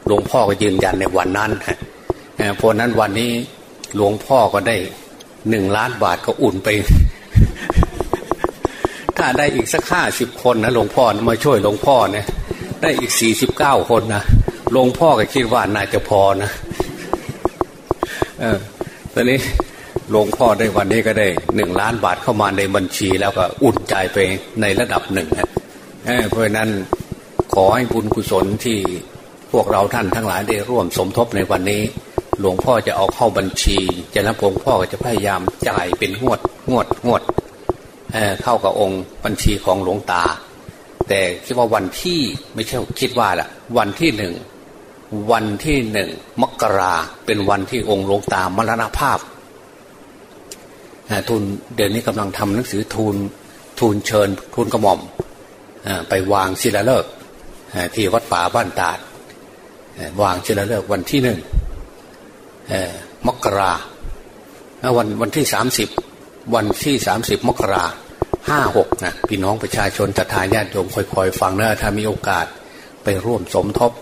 หลวงพ่อก็ยืนยันในวันนั้นเพราะนั้นวันนี้หลวงพ่อก็ได้หนึ่งล้านบาทก็อุ่นไป ถ้าได้อีกสักห้าสิบคนนะหลวงพ่อมาช่วยหลวงพ่อเนี่ยได้อีกสี่สิบเก้าคนนะหลวงพ่อก็คิดว่าน่าจะพอนะเออตอนนี้หลวงพ่อได้วันนี้ก็ได้หนึ่งล้านบาทเข้ามาในบัญชีแล้วก็อุ่นใจไปในระดับหนึ่งเพราะนั้นขอให้บุญกุศลที่พวกเราท่านทั้งหลายได้ร่วมสมทบในวันนี้ หลวงพ่อจะเอาเข้าบัญชีจากนั้นหลวงพ่อก็จะพยายามจ่ายเป็นงวดงวดงวด เข้ากับองค์บัญชีของหลวงตา แต่คิดว่าวันที่ไม่ใช่คิดว่าละวันที่หนึ่งวันที่หนึ่งมกราเป็นวันที่องค์หลวงตามรณภาพทุนเดี๋ยวนี้กำลังทำหนังสือทูลทูลเชิญทูลกระหม่อมไปวางศิลาฤกษ์ที่วัดป่าบ้านตาดวางศิลาฤกษ์วันที่หนึ่งมกราวันวันที่สามสิบ วันที่สามสิบมกราห้าหกนะพี่น้องประชาชนจะทายญาติโยมคอยๆ ฟังนะถ้ามีโอกาสไปร่วมสมทบ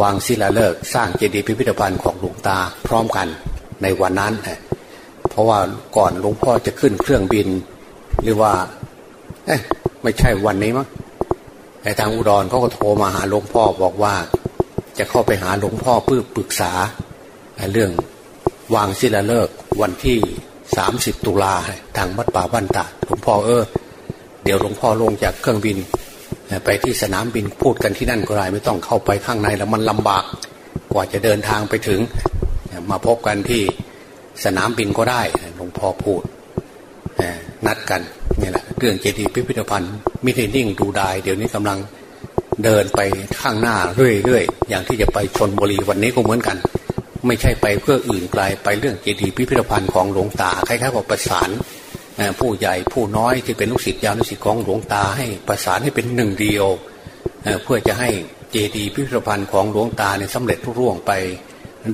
วางศิลาฤกษ์สร้างเจดีย์พิพิธภัณฑ์ของหลวงตาพร้อมกันในวันนั้น เพราะว่าก่อนหลวงพ่อจะขึ้นเครื่องบิน หรือว่าไม่ใช่วันนี้มั้งแต่ทางอุดรเขาก็โทรมาหาหลวงพ่อบอกว่า จะเข้าไปหาหลวงพ่อเพื่อปรึกษาเรื่องวางศิลาฤกษ์วันที่ สามสิบตุลาทางวัดป่าบ้านตาหลวงพ่อเออ เดี๋ยวหลวงพ่อลงจากเครื่องบิน ไปที่สนามบินพูดกันที่นั่นก็ได้ไม่ต้องเข้าไปข้างในแล้วมันลำบากกว่าจะเดินทางไปถึง มาพบกันที่สนามบินก็ได้หลวงพ่อพูดนัดกันนี่แหละเรื่องเจดีย์พิพิธภัณฑ์มิได้นิ่งดูดาย เดี๋ยวนี้กำลังเดินไปข้างหน้าเรื่อยๆอย่างที่จะไปชนบุรีวันนี้ก็เหมือนกัน ไม่ใช่ไปเพื่ออื่นไกลไปเรื่องเจดีย์พิพิธภัณฑ์ของหลวงตาคล้ายๆว่าประสานผู้ใหญ่ผู้น้อยที่เป็นลูกศิษย์ยานุศิษย์ของหลวงตาให้ประสานให้เป็นหนึ่งเดียวเพื่อจะให้เจดีย์พิพิธภัณฑ์ของหลวงตาเนี่ยสำเร็จรุ่ร่วงไป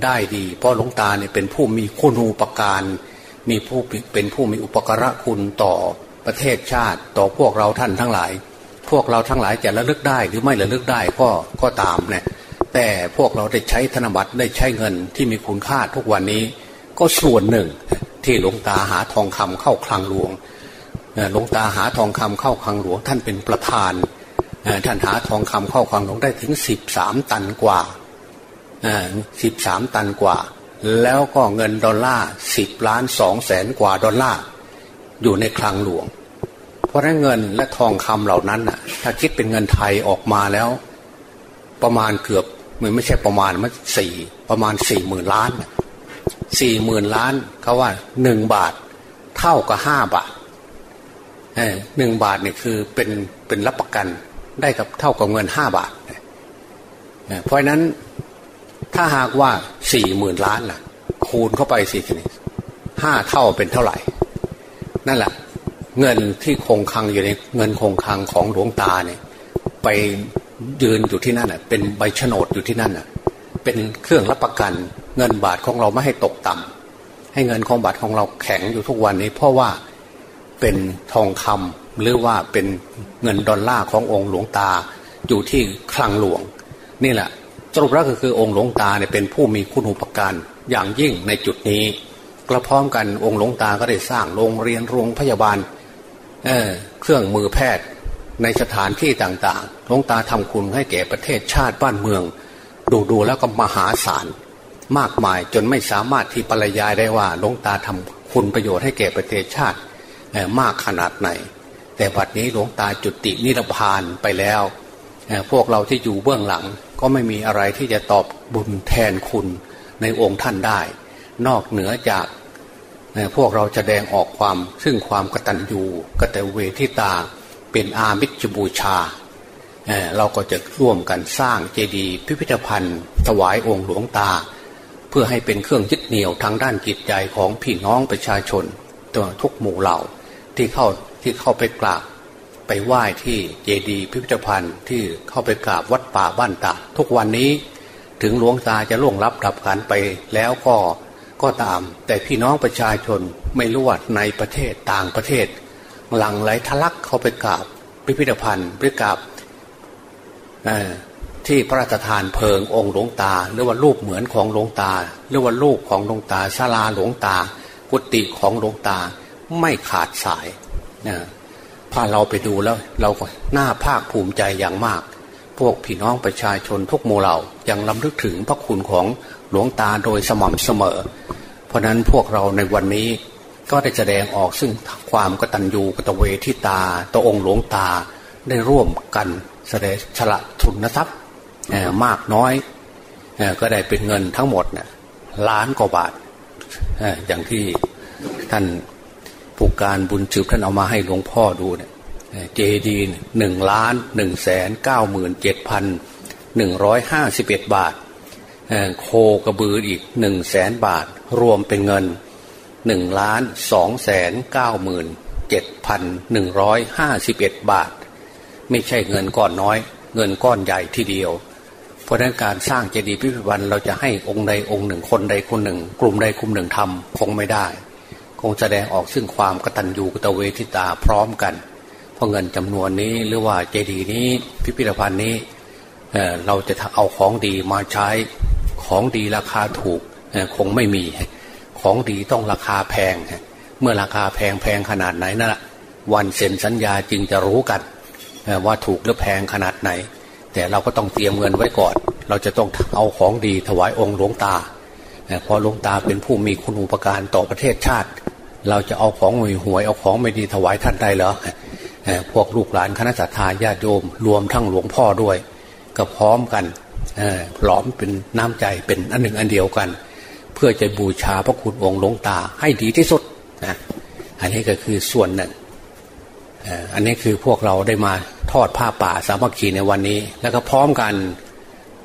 ได้ดี เพราะหลวงตาเนี่ยเป็นผู้มีคุณูปการ มีผู้เป็นผู้มีอุปการะคุณต่อประเทศชาติต่อพวกเราท่านทั้งหลาย พวกเราทั้งหลายจะระลึกได้หรือไม่ระลึกได้ก็ก็ตามเนี่ย แต่พวกเราได้ใช้ธนบัตรได้ใช้เงินที่มีคุณค่าทุกวันนี้ ก็ส่วนหนึ่งที่หลวงตาหาทองคำเข้าคลังหลวงหลวงตาหาทองคำเข้าคลังหลวง ท่านเป็นประธานท่านหาทองคำเข้าคลังหลวงได้ถึงสิบสามตันกว่าสิบสามตันกว่า แล้วก็เงินดอลลาร์สิบล้านสองแสนกว่าดอลลาร์อยู่ในคลังหลวง เพราะนั้นเงินและทองคำเหล่านั้นถ้าคิดเป็นเงินไทยออกมาแล้ว ประมาณเกือบ มันไม่ใช่ประมาณมันสี่ประมาณสี่หมื่นล้านสี่หมื่นล้านเขาว่าหนึ่งบาท เท่ากับห้าบาทหนึ่งบาทเนี่ยคือเป็นเป็นรับประกันได้กับเท่ากับเงินห้าบาทเพราะนั้นถ้าหากว่าสี่หมื่นล้านล่ะ คูณเข้าไปสิทีนี้ห้าเท่าเป็นเท่าไหร่ นั่นแหละเงินที่คงคังอยู่ในเงินคงคังของหลวงตาเนี่ย ไป ยืนอยู่ที่นั่นอะเป็นใบโฉนดอยู่ที่นั่นอะเป็นเครื่องรับประกันเงินบาทของเราไม่ให้ตกต่ำให้เงินของบาทของเราแข็งอยู่ทุกวันนี้ เพราะว่าเป็นทองคำหรือว่าเป็นเงินดอลลาร์ขององค์หลวงตาอยู่ที่คลังหลวง นี่แหละสรุปแล้วก็คือองค์หลวงตาเนี่ยเป็นผู้มีคุณอุปการอย่างยิ่งในจุดนี้กระพร้อมกันองค์หลวงตาก็ได้สร้างโรงเรียนโรงพยาบาลเเครื่องมือแพทย์ ในสถานที่ต่างๆหลวงตาทำคุณให้แก่ประเทศชาติบ้านเมือง ดูดูแล้วก็มหาศาลมากมายจนไม่สามารถที่ปรยายได้ว่าหลวงตาทำคุณประโยชน์ให้แก่ประเทศชาติมากขนาดไหน แต่บัดนี้หลวงตาจุตินิรพานไปแล้วพวกเราที่อยู่เบื้องหลังก็ไม่มีอะไรที่จะตอบบุญแทนคุณในองค์ท่านได้ นอกเหนือจากพวกเราจะแดงออกความซึ่งความกตัญญูกตเวทิตา เป็นอามิจบูชาเเราก็จะร่วมกันสร้างเจดีย์พิพิธภัณฑ์ ถวายองค์หลวงตา เพื่อให้เป็นเครื่องยึดเหนี่ยวทางด้านจิตใจของพี่น้องประชาชนตัวทุกหมู่เหล่าที่เข้าที่เข้าไปกราบไปไหว้ที่เจดีย์พิพิธภัณฑ์ที่เข้าไปกราบวัดป่าบ้านตาทุกวันนี้ถึงหลวงตาจะล่วงลับดับขันไปแล้วก็ก็ตาม แต่พี่น้องประชาชนไม่รู้ว่าในประเทศต่างประเทศ หลังไหลทะลักเข้าไปกราบพิพิธภัณฑ์ไปกราบที่พระราชทานเพลิงองค์หลวงตา หรือว่ารูปเหมือนของหลวงตา หรือว่ารูปของหลวงตาศาลาหลวงตา กุฏิของหลวงตาไม่ขาดสายนะพาเราไปดูแล้วเราก็น่าภาคภูมิใจอย่างมาก พวกพี่น้องประชาชนทุกโมเรายังลำลึกถึงพระคุณของหลวงตาโดยสม่ำเสมอ เพราะนั้นพวกเราในวันนี้ ก็ได้แสดงออกซึ่งความกตัญญูกตเวทิตาต่อองค์หลวงตาได้ร่วมกันแสดงฉละทุนทรัพย์มากน้อยก็ได้เป็นเงินทั้งหมดเนี่ยล้านกว่าบาทอย่างที่ท่านผู้การบุญจืบท่านเอามาให้หลวงพ่อดูเนี่ยเจดีหนึ่งล้านหนึ่งแสนเก้าหมื่นเจ็ดพันหนึ่งร้อยห้าสิบเอ็ดบาทโคกระบืออีกหนึ่งแสนบาทรวมเป็นเงิน หนึ่งล้านสองแสนเก้าหมื่นเจ็ดพันหนึ่งร้อยห้าสิบเอ็ดบาท ไม่ใช่เงินก้อนน้อย เงินก้อนใหญ่ทีเดียว เพราะนั้นการสร้างเจดีย์พิพิธภัณฑ์เราจะให้องค์ใดองค์หนึ่งคนใดคนหนึ่ง กลุ่มใดกลุ่มหนึ่งทำคงไม่ได้ คงแสดงออกซึ่งความกตัญญูกตเวทิตาพร้อมกัน เพราะเงินจำนวนนี้หรือว่าเจดีย์นี้พิพิธภัณฑ์นี้เเราจะเอาของดีมาใช้ของดีราคาถูกคงไม่มี ของดีต้องราคาแพง เมื่อราคาแพงแพงขนาดไหนนั่นแหละวันเซ็นสัญญาจึงจะรู้กันว่าถูกหรือแพงขนาดไหน แต่เราก็ต้องเตรียมเงินไว้ก่อน เราจะต้องเอาของดีถวายองค์หลวงตาพอหลวงตาเป็นผู้มีคุณูปการต่อประเทศชาติ เราจะเอาของหวยหวยเอาของไม่ดีถวายท่านได้เหรอพวกลูกหลานคณะสัตยาญาติโยมรวมทั้งหลวงพ่อด้วย ก็พร้อมกันพร้อมเป็นน้ำใจเป็นอันหนึ่งอันเดียวกัน เพื่อจะบูชาพระคุณองค์หลวงตาให้ดีที่สุดนะอันนี้ก็คือส่วนหนึ่งอันนี้คือพวกเราได้มาทอดผ้าป่าสามัคคีในวันนี้ แล้วก็พร้อมกัน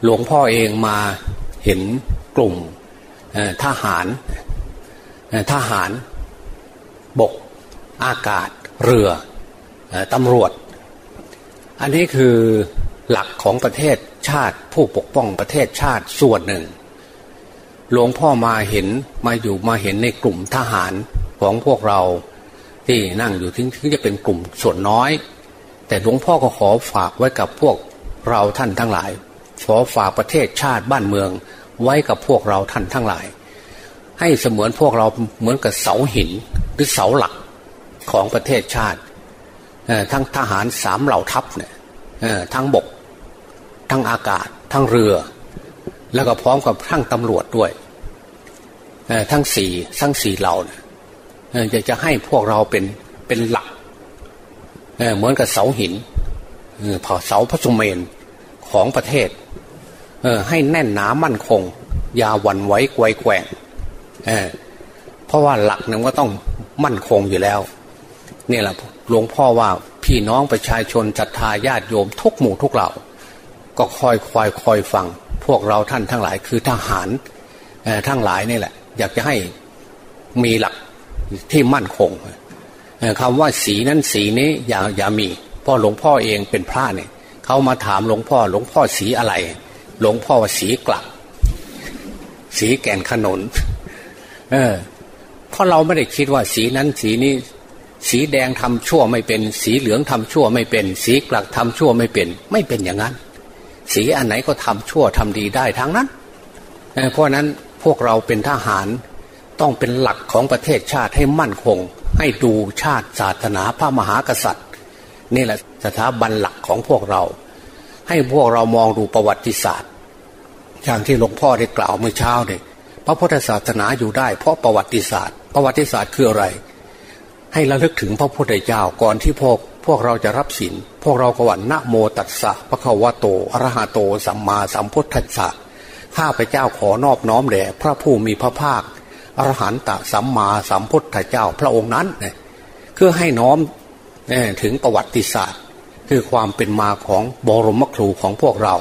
หลวงพ่อเองมาเห็นกลุ่มทหารทหาร บก อากาศ เรือตำรวจ อันนี้คือหลักของประเทศชาติผู้ปกป้องประเทศชาติส่วนหนึ่ง หลวงพ่อมาเห็นมาอยู่มาเห็นในกลุ่มทหารของพวกเรา ที่นั่งอยู่ถึงจะเป็นกลุ่มส่วนน้อย แต่หลวงพ่อก็ขอฝากไว้กับพวกเราท่านทั้งหลาย ขอฝากประเทศชาติบ้านเมืองไว้กับพวกเราท่านทั้งหลาย ให้เสมือนพวกเราเหมือนกับเสาหินหรือเสาหลักของประเทศชาติทั้งทหารสามเหล่าทัพเนี่ยทั้งบก ทั้งอากาศ ทั้งเรือ แล้วก็พร้อมกับทั้งตำรวจด้วยทั้งสี่ทั้งสี่เหล่าเนี่ยจะจะให้พวกเราเป็นเป็นหลักเหมือนกับเสาหินพอเสาพระสุเมนของประเทศให้แน่นหนามั่นคง อย่าวันไว้ไกวแกว่งเพราะว่าหลักนั้นก็ต้องมั่นคงอยู่แล้วนี่แหละหลวงพ่อว่าพี่น้องประชาชนศรัทธาญาติโยมทุกหมู่ทุกเหล่า ก็คอยคอยคอยฟัง พวกเราท่านทั้งหลายคือทหารทั้งหลายนี่แหละ อยากจะให้มีหลักที่มั่นคงคำว่าสีนั้นสีนี้อย่าอย่ามีพ่อหลวงพ่อเองเป็นพระเนี่ยเขามาถามหลวงพ่อหลวงพ่อสีอะไร หลวงพ่อว่าสีกลับ สีแก่นขนนเออเพราะเราไม่ได้คิดว่าสีนั้นสีนี้ สีแดงทำชั่วไม่เป็น สีเหลืองทำชั่วไม่เป็น สีกลักทำชั่วไม่เป็น ไม่เป็นอย่างนั้น สีอันไหนก็ทำชั่วทำดีได้ทั้งนั้น เพราะนั้นพวกเราเป็นทหารต้องเป็นหลักของประเทศชาติให้มั่นคง ให้ดูชาติศาสนาพระมหากษัตริย์ นี่แหละสถาบันหลักของพวกเรา ให้พวกเรามองดูประวัติศาสตร์ อย่างที่หลวงพ่อได้กล่าวเมื่อเช้าเนี่ยพระพุทธศาสนาอยู่ได้ เพราะประวัติศาสตร์ ประวัติศาสตร์คืออะไร ให้ระลึกถึงพระพุทธเจ้าก่อนที่พวก พวกเราจะรับศีลพวกเราก็ว่านะโมตัสสะพระควะโตอรหะโต สัมมาสัมพุทธัสสะข้าพเจ้าขอนอบน้อมแด่พระผู้มีพระภาคอรหันตสัมมาสัมพุทธเจ้าพระองค์นั้นเนี่อให้น้อมถึงประวัติศาสตร์ คือความเป็นมาของบรมครูของพวกเรา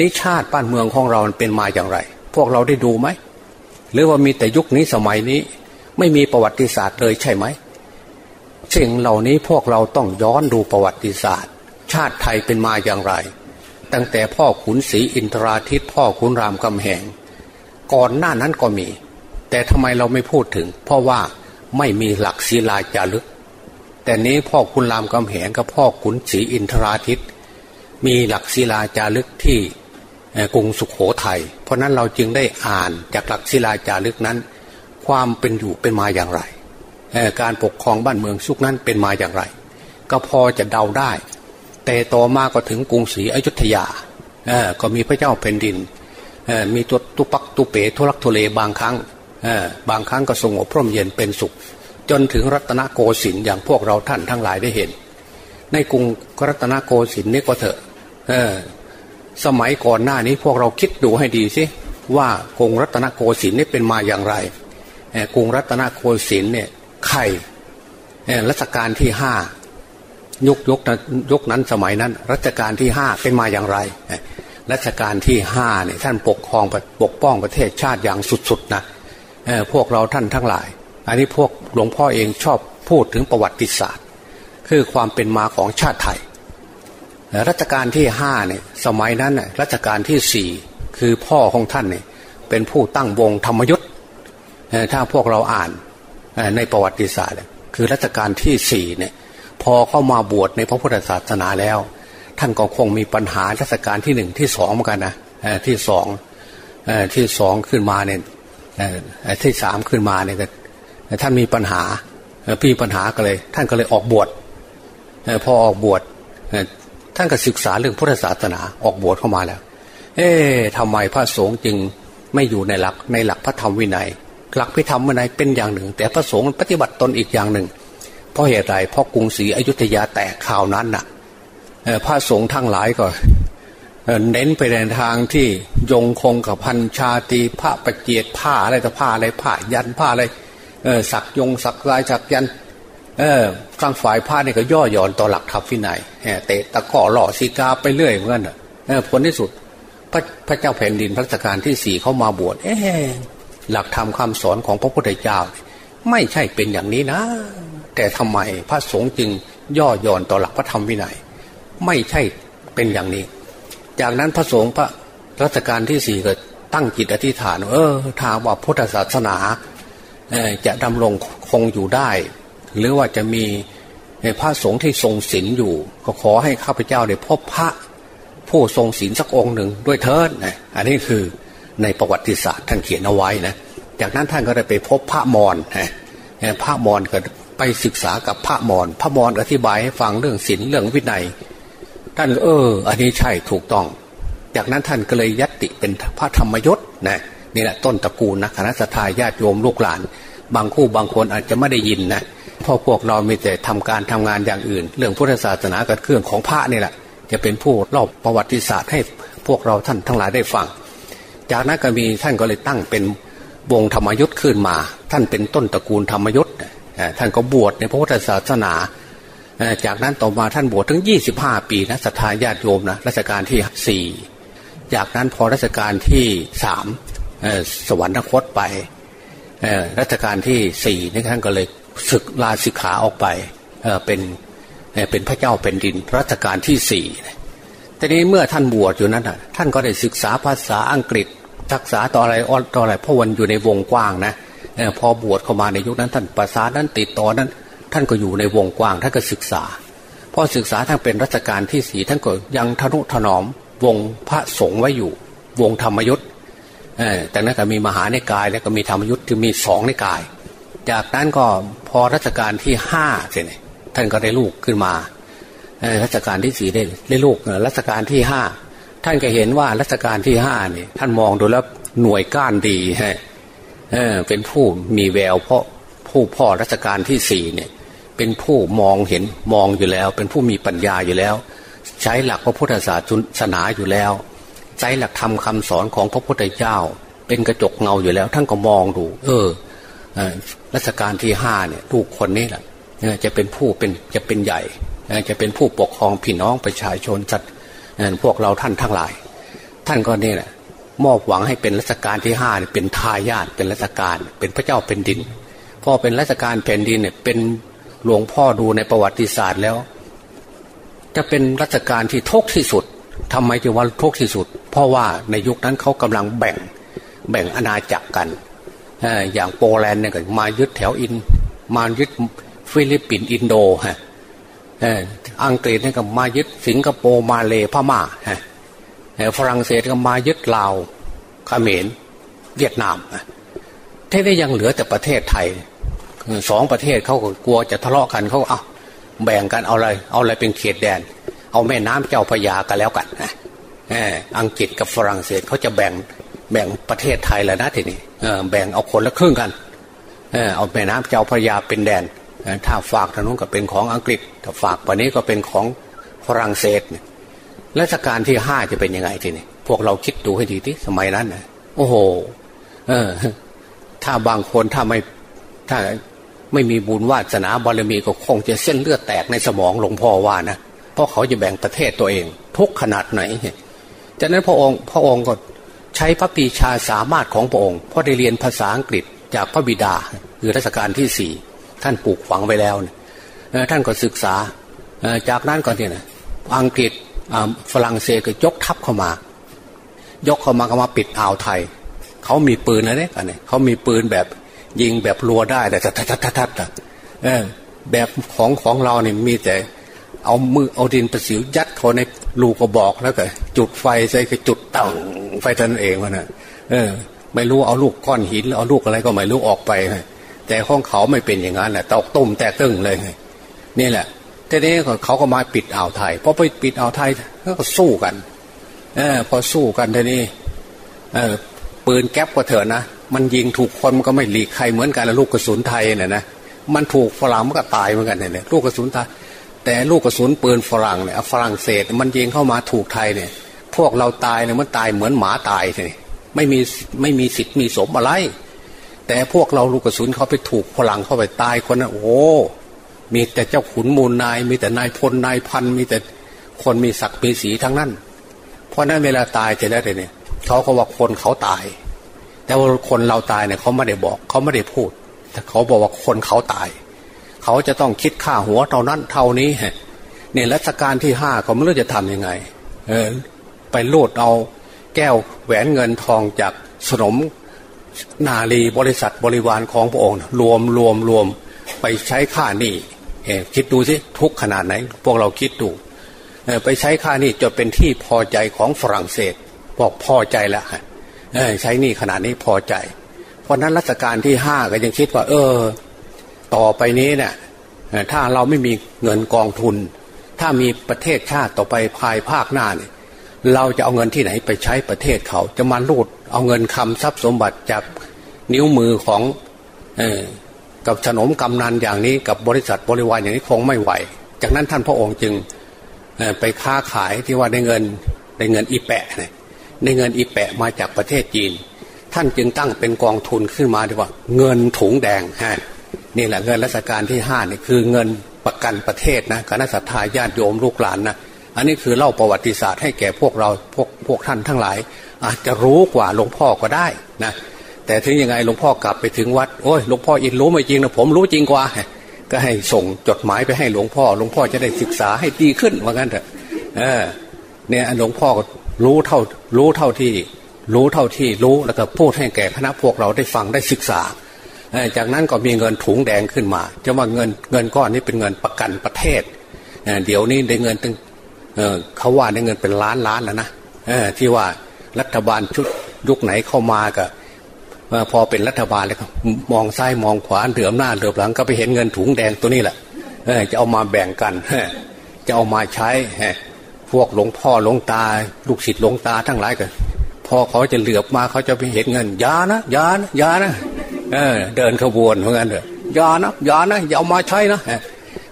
นิชาติบ้านเมืองของเราเป็นมาอย่างไร พวกเราได้ดูไหม หรือว่ามีแต่ยุคนี้สมัยนี้ ไม่มีประวัติศาสตร์เลยใช่ไหม สิ่งเหล่านี้พวกเราต้องย้อนดูประวัติศาสตร์ ชาติไทยเป็นมาอย่างไร ตั้งแต่พ่อขุนศรีอินทราทิตพ่อขุนรามคำแหง ก่อนหน้านั้นก็มี แต่ทำไมเราไม่พูดถึง เพราะว่าไม่มีหลักศิลาจารึก แต่นี้พ่อขุนรามคำแหงกับพ่อขุนศรีอินทราทิตมีหลักศิลาจารึกที่กรุงสุขโขทยัยเพราะนั้นเราจึงได้อ่านจากหลักศิลาจารึกนั้น ความเป็นอยู่เป็นมาอย่างไร การปกครองบ้านเมืองชุกนั้นเป็นมาอย่างไร ก็พอจะเดาได้ แต่ต่อมาก็ถึงกรุงศรีอยุธยาก็มีพระเจ้าแผ่นดินมีตัวตุปักตุเป๋ทุรักทุเลบางครั้งบางครั้งก็สงบพร่มเย็นเป็นสุข จนถึงรัตนโกสินทร์อย่างพวกเราท่านทั้งหลายได้เห็น ในกรุงรัตนโกสินทร์นี่ก็เถอะสมัยก่อนหน้านี้พวกเราคิดดูให้ดีสิว่ากรุงรัตนโกสินทร์นี่เป็นมาอย่างไรกรุงรัตนโกสินทร์เนี่ย ใครรัชกาลที่ห้ายกยกยกนั้นสมัยนั้น รัชกาลที่ห้าเป็นมาอย่างไร รัชกาลที่ห้าเนี่ยท่านปกครองปกป้องประเทศชาติอย่างสุดๆนะพวกเราท่านทั้งหลาย อันนี้พวกหลวงพ่อเองชอบพูดถึงประวัติศาสตร์ คือความเป็นมาของชาติไทย รัชกาลที่ห้าเนี่ยสมัยนั้นน่ยรัชกาลที่สี่คือพ่อของท่านเนี่ยเป็นผู้ตั้งวงธรรมยุทธ์ถ้าพวกเราอ่าน ในประวัติศาสตร์คือรัชกาลที่สี่เนี่ยพอเข้ามาบวชในพระพุทธศาสนาแล้ว ท่านก็คงมีปัญหารัชกาลที่หนึ่งที่สองเหมือนกันนะที่สองที่สองขึ้นมาเนี่ยที่สามขึ้นมาเนี่ยท่านมีปัญหาพี่ปัญหาก็เลย ท่านก็เลยออกบวชพอออกบวชท่านก็ศึกษาเรื่องพุทธศาสนาออกบวชเข้ามาแล้ว เอ๊ะทำไมพระสงฆ์จึงไม่อยู่ในหลักในหลักพระธรรมวินัย หลักพระธรรมวินัยเป็นอย่างหนึ่ง แต่พระสงฆ์ปฏิบัติตนอีกอย่างหนึ่ง เพราะเหตุไรเพราะกรุงศรีอยุธยาแตกข่าวนั้นน่ะพระสงฆ์ทั้งหลายก็เน้นไปในทางที่ยงคงกับพันชาตีพระประเจียดผ้าอะไรต่อผ้าอะไรผ้ายันผ้าอะไรสักยงสักลายสักยันเออข้างฝ่ายผ้าเนี่ก็ย่อหย่อนต่อหลักธรรมวินัยเตะตะข้อหล่อสีกาไปเรื่อยเหมือนกันผลที่สุดพระพระเจ้าแผ่นดินพระราชการที่สี่เข้ามาบวชเออ หลักธรรมคาสอนของพระพุทธเจ้า ไม่ใช่เป็นอย่างนี้นะ แต่ทำไมพระสงฆ์จึงย่อหย่อนต่อหลักพระธรรมวินัย ไม่ใช่เป็นอย่างนี้ จากนั้นพระสงฆ์พระรัชการที่สี่ก็ตั้งจิตอธิษฐาน เออถ้าว่าพุทธศาสนาจะดำรงคงอยู่ได้ หรือว่าจะมีพระสงฆ์ที่ทรงศีลอยู่ ก็ขอให้ข้าพเจ้าได้พบพระผู้ทรงศีลสักองค์หนึ่งด้วยเถิดนะอันนี้คือ ในประวัติศาสตร์ท่านเขียนเอาไว้นะจากนั้นท่านก็ได้ไปพบพระมอญนะพระมอญก็ไปศึกษากับพระมอญพระมอญอธิบายให้ฟังเรื่องศีลเรื่องวินัย ท่านเออ อันนี้ใช่ถูกต้อง จากนั้นท่านก็เลยยัตติเป็นพระธรรมยศนะนี่แหละต้นตระกูลนะคณะสัตยาติโยมลูกหลาน บางคู่บางคนอาจจะไม่ได้ยินนะพราะพวกเรามีแต่ทำการทำงานอย่างอื่น เรื่องพุทธศาสนากับเครื่องของพระนี่แหละ จะเป็นผู้เล่าประวัติศาสตร์ให้พวกเราท่านทั้งหลายได้ฟัง จากนั้นก็มีท่านก็เลยตั้งเป็นวงธรรมยุทธ์ขึ้นมา ท่านเป็นต้นตระกูลธรรมยุทธ์ท่านก็บวชในพระพุทธศาสนา จากนั้นต่อมาท่านบวชถึง 25 ปีนะศรัทธาญาติโยมนะรัชกาลที่ 4 จากนั้นพอรัชกาลที่สามสวรรคตไปรัชกาลที่สี่นี่ท่านก็เลยศึกลาสิกขาออกไปเป็นเป็นพระเจ้าเป็นดินรัชกาลที่สี่แต่นี้เมื่อท่านบวชอยู่นั้นท่านก็ได้ศึกษาภาษาอังกฤษ ศึกษาต่ออะไรอต่ออะไรเพราะวันอยู่ในวงกว้างนะพอบวชเข้ามาในยุคนั้นท่านภาษานั้นติดต่อนั้น ท่านก็อยู่ในวงกว้างท่านก็ศึกษาพอศึกษาท่านเป็นรัชกาลที่สี่ท่านก็ยังทนุถนอมวงพระสงฆ์ไว้อยู่ วงธรรมยุทธ์แต่นั้นก็มีมหาในกายแล้วก็มีธรรมยุทธ์ที่มีสองในกาย จากนั้นก็พอรัชกาลที่ห้าเสร็จท่านก็ได้ลูกขึ้นมารัชกาลที่สี่ได้ได้ลูกรัชกาลที่ห้า ท่านก็เห็นว่ารัชกาลที่ห้าเนี่ยท่านมองดูแล้วหน่วยก้านดีฮะเป็นผู้มีแววเพราะผู้พ่อรัชกาลที่สี่เนี่ย เป็นผู้มองเห็นมองอยู่แล้ว เป็นผู้มีปัญญาอยู่แล้ว ใช้หลักพระพุทธศาสนาอยู่แล้ว ใช้หลักธรรมคาสอนของพระพุทธเจ้า เป็นกระจกเงาอยู่แล้ว ท่านก็มองดู เออรัชกาลที่ห้าเนี่ยลูกคนนี้แหละจะเป็นผู้เป็นจะเป็นใหญ่จะเป็นผู้ปกครองพี่น้องประชาชนจัด พวกเราท่านทั้งหลาย ท่านก็นี่แหละมอบหวังให้เป็นรัชกาลที่ห้าเป็นทายาทเป็นรัชกาลเป็นพระเจ้าแผ่นดินพอเป็นรัชกาลแผ่นดินเนี่ยเป็นหลวงพ่อดูในประวัติศาสตร์แล้ว จะเป็นรัชกาลที่ทุกข์ที่สุดทำไมจึงว่าทุกข์ที่สุด เพราะว่าในยุคนั้นเขากำลังแบ่งแบ่งอาณาจักรกันอย่างโปแลนด์เนี่ยก็มายึดแถวอิน มายึดฟิลิปปินส์อินโดฮะ อังกฤษนี่ก็มายึดสิงคโปร์มาเลพม่าฮะฝรั่งเศสก็มายึดลาวเขมรเวียดนามที่ได้ยังเหลือแต่ประเทศไทยสองประเทศเขาก็กลัวจะทะเลาะกันเขาเอาแบ่งกันเอาอะไร เอาอะไรเป็นเขตแดน เอาแม่น้ำเจ้าพยากันแล้วกันนะอังกฤษกับฝรั่งเศสเขาจะแบ่งแบ่งประเทศไทยแล้วนะทีนี้แบ่งเอาคนละครึ่งกันเอาแม่น้ำเจ้าพยาเป็นแดน ถ้าฝากทางนู้นก็เป็นของอังกฤษถ้าฝากปนี้ก็เป็นของฝรั่งเศสเนี่ยรัชกาลที่ห้าจะเป็นยังไงทีนี้พวกเราคิดดูให้ดีที่สมัยนั้นนะโอ้โห เออ ถ้าบางคนถ้าไม่ถ้าไม่มีบุญวาสนาบารมีก็คงจะเส้นเลือดแตกในสมองหลวงพ่อว่านะเพราะเขาจะแบ่งประเทศตัวเอง ทุกขนาดไหนจากนั้นพระองค์พระองค์ก็ใช้พระปีชาสามารถของพระองค์เพราะได้เรียนภาษาอังกฤษจากพระบิดา คือรัชกาลที่สี่ ท่านปลูกฝังไว้แล้วท่านก็ศึกษาจากนั้นก่อนที่นะอังกฤษฝรั่งเศสก็ยกทัพเข้ามา ยกเข้ามาก็มาปิดอ่าวไทย เขามีปืนอะเนี่ยเขามีปืนแบบยิงแบบรัวได้แต่ทัดทัดทัดทัดแบบของของเราเนี่ยมีแต่เอามือเอาดินประสิวยัดเขาในรูกระบอกแล้วก็จุดไฟใส่ก็จุดเต่าไฟท่านเองวะนะเออ ไม่รู้เอาลูกก้อนหินเอาลูกอะไรก็ไม่รู้ออกไป แต่ของเขาไม่เป็นอย่างนั้นแหละตอกต้มแต่ตึงเลยนี่แหละทีนี้เขาก็มาปิดอ่าวไทยพอไปปิดอ่าวไทยก็สู้กัน เออพอสู้กันทีนี้เออปืนแก๊ปก็เถอะนะมันยิงถูกคนมันก็ไม่หลีกใครเหมือนกันลูกกระสุนไทยเนี่ยนะมันถูกฝรั่งมันก็ตายเหมือนกันเนี่ยลูกกระสุนไทยแต่ลูกกระสุนปืนฝรั่งเนี่ยฝรั่งเศสมันยิงเข้ามาถูกไทยเนี่ย พวกเราตายเนี่ยมันตายเหมือนหมาตายเลยไม่มีไม่มีสิทธิ์มีสมอะไร แต่พวกเราลูกกระสุนเขาไปถูกฝรั่งเข้าไปตายคนนั้นโอ้มีแต่เจ้าขุนมูลนาย มีแต่นายพลนายพันมีแต่คนมีศักดิ์มีสีทั้งนั้น เพราะนั้นเวลาตายเสร็จแล้วเนี่ยเขาก็ว่าคนเขาตาย แต่ว่าคนเราตายเนี่ยเขาไม่ได้บอกเขาไม่ได้พูด แต่เขาบอกว่าคนเขาตาย เขาจะต้องคิดค่าหัวเท่านั้นเท่านี้เนี่ยรัชกาลที่ห้าเขาไม่รู้จะทํำยังไง เออ ไปโลดเอาแก้วแหวนเงินทองจากสนม นาลีบริษัทบริวารของพระองค์ รวมรวมรวมไปใช้ค่านี่คิดดูสิทุกขนาดไหน พวกเราคิดดูไปใช้ค่านี่จะเป็นที่พอใจของฝรั่งเศสบอกพอใจแล้วใช้นี่ขนาดนี้พอใจ เพราะนั้นรัชกาลที่ห้าก็ยังคิดว่า เออ ต่อไปนี้เนี่ยถ้าเราไม่มีเงินกองทุน ถ้ามีประเทศชาติต่อไปภายภาคหน้าเนี่ย เราจะเอาเงินที่ไหนไปใช้ประเทศเขา จะมาลูดเอาเงินคำทรัพย์สมบัติจากนิ้วมือของอกับขนมกำนันอย่างนี้กับบริษัทบริวารอย่างนี้คงไม่ไหว จากนั้นท่านพระองค์จึงไปค้าขายที่ว่าได้เงินได้เงินอีแปะเนี่ยได้เงินอีแปะมาจากประเทศจีน ท่านจึงตั้งเป็นกองทุนขึ้นมาดีว่า เงินถุงแดงฮะนี่แหละเงินรัชการที่ห้านี่คือเงินประกันประเทศนะคณะสัตยาญาติโยมลูกหลานนะ อันนี้คือเล่าประวัติศาสตร์ให้แก่พวกเราพวกพวกท่านทั้งหลาย อาจจะรู้กว่าหลวงพ่อก็ได้นะแต่ถึงยังไงหลวงพ่อกลับไปถึงวัดโอ้ยหลวงพ่ออินรู้ไม่จริงนะผมรู้จริงกว่า ก็ให้ส่งจดหมายไปให้หลวงพ่อ หลวงพ่อจะได้ศึกษาให้ดีขึ้นว่างั้นเถอะเออเนี่ยหลวงพ่อรู้เท่ารู้เท่าที่ รู้เท่าที่รู้แล้วก็พูดให้แก่คณะพวกเราได้ฟังได้ศึกษาจากนั้นก็มีเงินถุงแดงขึ้นมา จะว่าเงินเงินก้อนนี้เป็นเงินประกันประเทศ เดี๋ยวนี้ได้เงิน ตั้งเขาว่าได้เงินเป็นล้านล้านแล้วนะที่ว่ารัฐบาลชุดยุคไหนเข้ามากับพอเป็นรัฐบาลแล้วมองซ้ายมองขวาเหลือมหน้าเหลือหลังก็ไปเห็นเงินถุงแดงตัวนี้แหละจะเอามาแบ่งกันจะเอามาใช้พวกหลวงพ่อหลวงตา ลูกศิษย์หลวงตาทั้งหลายกันพอเขาจะเหลือบมาเขาจะไปเห็นเงินยานะยานะยานะเออ เดินขบวนเหมือนกันเถอะยานะยานะอย่าเอามาใช้นะ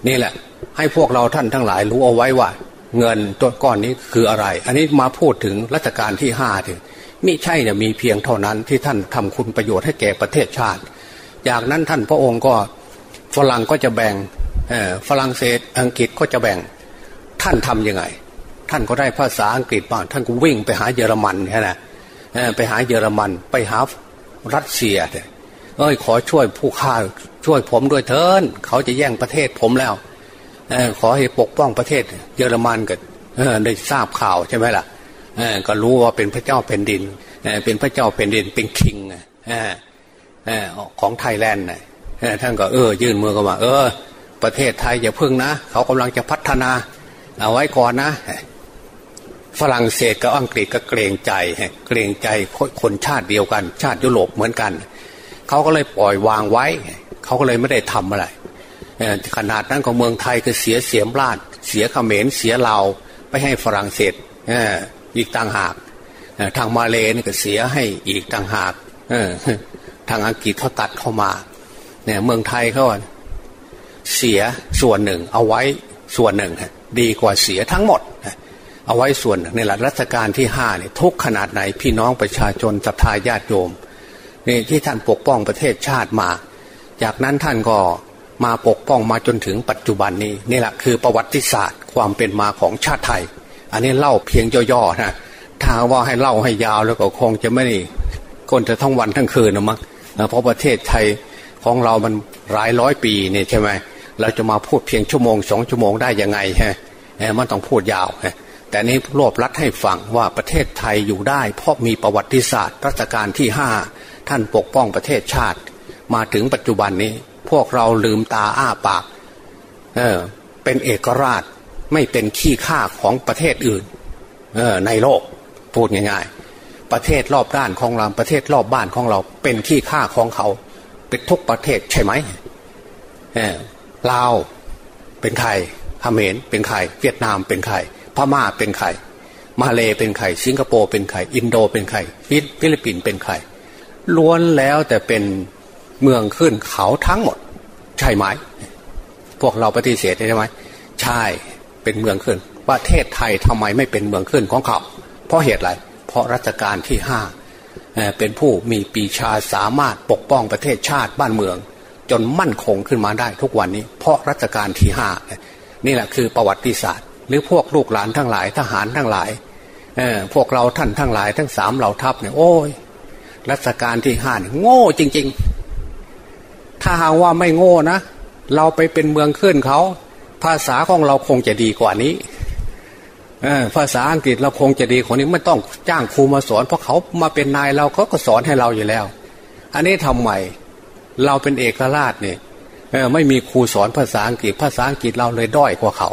นี่แหละ ให้พวกเราท่านทั้งหลายรู้เอาไว้ว่า เงินตัวก้อนนี้คืออะไร อันนี้มาพูดถึงรัชกาลที่ห้าถึงมิใช่เนี่ยมีเพียงเท่านั้นที่ท่านทำคุณประโยชน์ให้แก่ประเทศชาติ จากนั้นท่านพระองค์ก็ฝรั่งก็จะแบ่งฝรั่งเศสอังกฤษก็จะแบ่งท่านทํำยังไง ท่านก็ได้ภาษาอังกฤษบ้างท่านก็วิ่งไปหาเยอรมันใช่ไหมไปหาเยอรมันไปหารัสเซียเอ้ยขอช่วยผู้ฆ่าช่วยผมด้วยเถินเขาจะแย่งประเทศผมแล้ว ขอให้ปกป้องประเทศเยอรมันก็ได้ทราบข่าวใช่ไหมล่ะก็รู้ว่าเป็นพระเจ้าแผ่นดินเป็นพระเจ้าแผ่นดินเป็นคิงของไทยแลนด์ท่านก็เออยื่นมือก็มาเออ ประเทศไทยอย่าพึ่งนะ เขากำลังจะพัฒนา เอาไว้ก่อนนะ ฝรั่งเศสกับอังกฤษก็เกรงใจเกรงใจคนชาติเดียวกัน ชาติยุโรปเหมือนกัน เขาก็เลยปล่อยวางไว้ เขาก็เลยไม่ได้ทำอะไร ขนาดนั้นของเมืองไทยก็เสียเสียมราดเสียเขมรเสียลาวไปให้ฝรั่งเศสอีกต่างหากทางมาเลเนี่ก็เสียให้อีกต่างหากทางอังกฤษเขาตัดเข้ามาเนี่ยเมืองไทยเขาเสียส่วนหนึ่ง เอาไว้ส่วนหนึ่งดีกว่าเสียทั้งหมด เอาไว้ส่วนในหลักรัชการที่ห้าเนี่ยทุกขนาดไหนพี่น้องประชาชนศรัทธาญาติโยมนี่ที่ท่านปกป้องประเทศชาติมา จากนั้นท่านก็ มาปกป้องมาจนถึงปัจจุบันนี้นี่แหละคือประวัติศาสตร์ความเป็นมาของชาติไทย อันนี้เล่าเพียงย่อๆนะถ้าว่าให้เล่าให้ยาวแล้วก็คงจะไม่ได้คนจะทั้งวันทั้งคืนนะมั้งเพราะประเทศไทยของเรามันหลายร้อยปีเนี่ยใช่ไหมเราจะมาพูดเพียงชั่วโมงสองชั่วโมงได้ยังไงฮะมันต้องพูดยาวฮะแต่นี้รวบรัดให้ฟังว่าประเทศไทยอยู่ได้ เพราะมีประวัติศาสตร์รัชกาลที่ห้าท่านปกป้องประเทศชาติ มาถึงปัจจุบันนี้ พวกเราลืมตาอ้าปาก เออ เป็นเอกราชไม่เป็นขี้ข้าของประเทศอื่น เออ ในโลก พูดง่ายๆ ประเทศรอบด้านของเราประเทศรอบบ้านของเรา เป็นขี้ข้าของเขา เป็นทุกประเทศใช่ไหมเออลาวเป็นใครเขมรเป็นใครเวียดนามเป็นใครพม่าเป็นใครมาเลเป็นใครสิงคโปร์เป็นใครอินโดเป็นใครฟิลิปปินส์เป็นใครล้วนแล้วแต่เป็น เมืองขึ้นเขาทั้งหมด ใช่ไหม พวกเราปฏิเสธใช่ไหมใช่เป็นเมืองขึ้น ประเทศไทยทำไมไม่เป็นเมืองขึ้นของเขา เพราะเหตุอะไร เพราะรัชกาลที่ห้าเป็นผู้มีปีชาสามารถปกป้องประเทศชาติบ้านเมือง จนมั่นคงขึ้นมาได้ทุกวันนี้ เพราะรัชกาลที่ห้านี่แหละคือประวัติศาสตร์ หรือพวกลูกหลานทั้งหลายทหารทั้งหลายเออพวกเราท่านทั้งหลายทั้งสามเหล่าทัพเนี่ยโอ้ยรัชการที่ห้านี่โง่จริงๆ ถ้าหากว่าไม่โง่นะ เราไปเป็นเมืองขึ้นเขา ภาษาของเราคงจะดีกว่านี้ภาษาอังกฤษเราคงจะดีกว่านี้ไม่ต้องจ้างครูมาสอน เพราะเขามาเป็นนายเราเขาก็สอนให้เราอยู่แล้ว อันนี้ทำไมเราเป็นเอกราชเนี่ยไม่มีครูสอนภาษาอังกฤษ ภาษาอังกฤษเราเลยด้อยกว่าเขา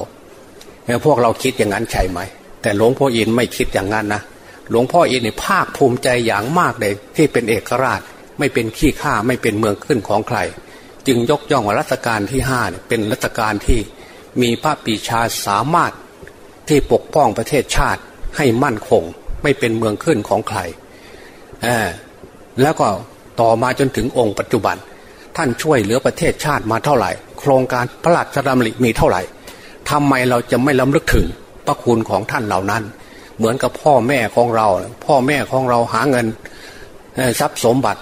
พวกเราคิดอย่างนั้นใช่ไหม แต่หลวงพ่ออินไม่คิดอย่างนั้นนะหลวงพ่ออินนี่ภาคภูมิใจอย่างมากเลยที่เป็นเอกราช ไม่เป็นขี้ข้าไม่เป็นเมืองขึ้นของใคร จึงยกย่องว่ารัชกาลที่ห้าเป็นรัชกาลที่มีพระปีชาสามารถที่ปกป้องประเทศชาติให้มั่นคง ไม่เป็นเมืองขึ้นของใครแล้วก็ต่อมาจนถึงองค์ปัจจุบัน ท่านช่วยเหลือประเทศชาติมาเท่าไหร่ โครงการพระราชดำริมีเท่าไหร่ทำไมเราจะไม่ล้ำลึกถึงพระคุณของท่านเหล่านั้น เหมือนกับพ่อแม่ของเรา พ่อแม่ของเราหาเงินทรัพย์สมบัติ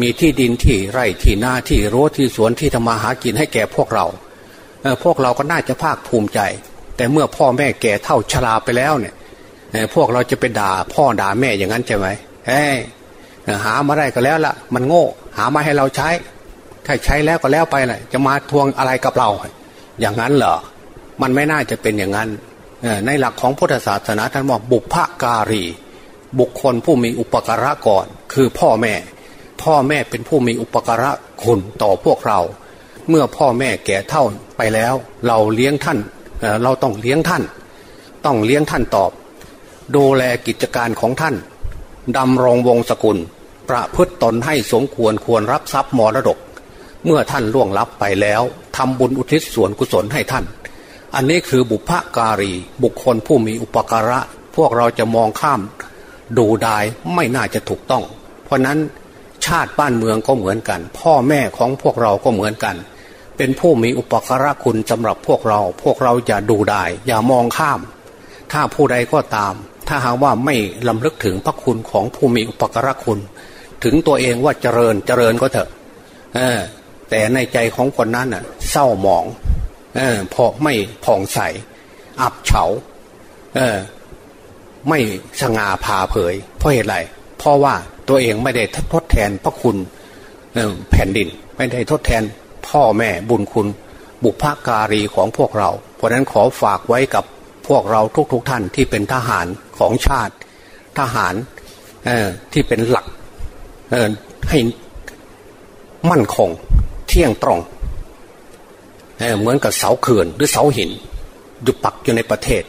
มีที่ดินที่ไร่ที่นาที่รั้วที่สวนที่ทำมาหากินให้แก่พวกเราพวกเราก็น่าจะภาคภูมิใจ แต่เมื่อพ่อแม่แก่เท่าชราไปแล้วเนี่ยพวกเราจะไปด่าพ่อด่าแม่อย่างนั้นใช่ไหมเฮ้หามาได้ก็แล้วละมันโง่ หามาให้เราใช้ ถ้าใช้แล้วก็แล้วไปเลยจะมาทวงอะไรกับเรา อย่างนั้นเหรอมันไม่น่าจะเป็นอย่างนั้นในหลักของพุทธศาสนาท่านบอกบุพการี บุคคลผู้มีอุปการะก่อน คือพ่อแม่ พ่อแม่เป็นผู้มีอุปการะคุณต่อพวกเรา เมื่อพ่อแม่แก่เท่าไปแล้ว เราเลี้ยงท่านเราต้องเลี้ยงท่าน ต้องเลี้ยงท่านตอบ ดูแลกิจการของท่านดำรงวงศกุล ประพฤตตนให้สมควรควรรับทรัพย์มรดก เมื่อท่านล่วงลับไปแล้วทำบุญอุทิศส่วนกุศลให้ท่าน อันนี้คือบุพการี บุคคลผู้มีอุปการะ พวกเราจะมองข้าม ดูดายไม่น่าจะถูกต้อง เพราะนั้น ชาติบ้านเมืองก็เหมือนกัน พ่อแม่ของพวกเราก็เหมือนกัน เป็นผู้มีอุปการะคุณสำหรับพวกเรา พวกเราอย่าดูดายอย่ามองข้าม ถ้าผู้ใดก็ตาม ถ้าหากว่าไม่ลำลึกถึงพระคุณของผู้มีอุปการะคุณ ถึงตัวเองว่าเจริญเจริญก็เถอะแต่ในใจของคนนั้นน่ะ เศร้าหมองเออพอไม่ผ่องใส อับเฉา เออ ไม่สง่าผ่าเผย เพราะเหตุไรเพราะว่า ตัวเองไม่ได้ทดแทนพระคุณแผ่นดิน ไม่ได้ทดแทนพ่อแม่บุญคุณ บุพการีของพวกเรา เพราะนั้นขอฝากไว้กับพวกเราทุกๆทท่านที่เป็นทหารของชาติ ทหารที่เป็นหลักให้มั่นคงเที่ยงตรงเหมือนกับเสาเขื่อนหรือเสาหินอยู่ปักอยู่ในประเทศ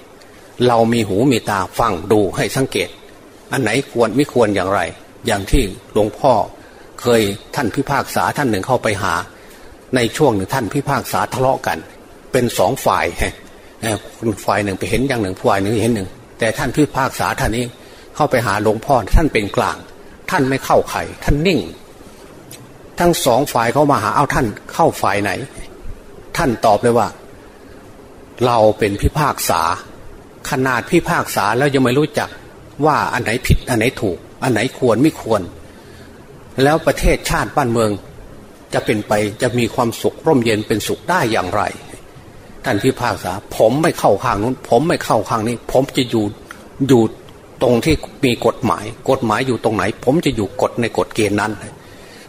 เรามีหูมีตาฟังดูให้สังเกต อันไหนควรไม่ควรอย่างไร อย่างที่หลวงพ่อเคยท่านพิพากษาท่านหนึ่งเข้าไปหา ในช่วงหนึ่งท่านพิพากษาทะเลาะกัน เป็นสองฝ่ายฝ่ายหนึ่งไปเห็นอย่างหนึ่งฝ่ายหนึ่งเห็นหนึ่ง แต่ท่านพิพากษาท่านนี้เข้าไปหาหลวงพ่อท่านเป็นกลาง ท่านไม่เข้าใครท่านนิ่ง ทั้งสองฝ่ายเข้ามาหาเอาท่านเข้าฝ่ายไหน ท่านตอบเลยว่า เราเป็นพิพากษา ขนาดพิพากษาแล้วยังไม่รู้จักว่าอันไหนผิดอันไหนถูก อันไหนควรไม่ควร แล้วประเทศชาติบ้านเมืองจะเป็นไปจะมีความสุขร่มเย็นเป็นสุขได้อย่างไร ท่านพิพากษา ผมไม่เข้าข้างนู้น ผมไม่เข้าข้างนี้ ผมจะอยู่อยู่ตรงที่มีกฎหมาย กฎหมายอยู่ตรงไหน ผมจะอยู่กฎในกฎเกณฑ์นั้น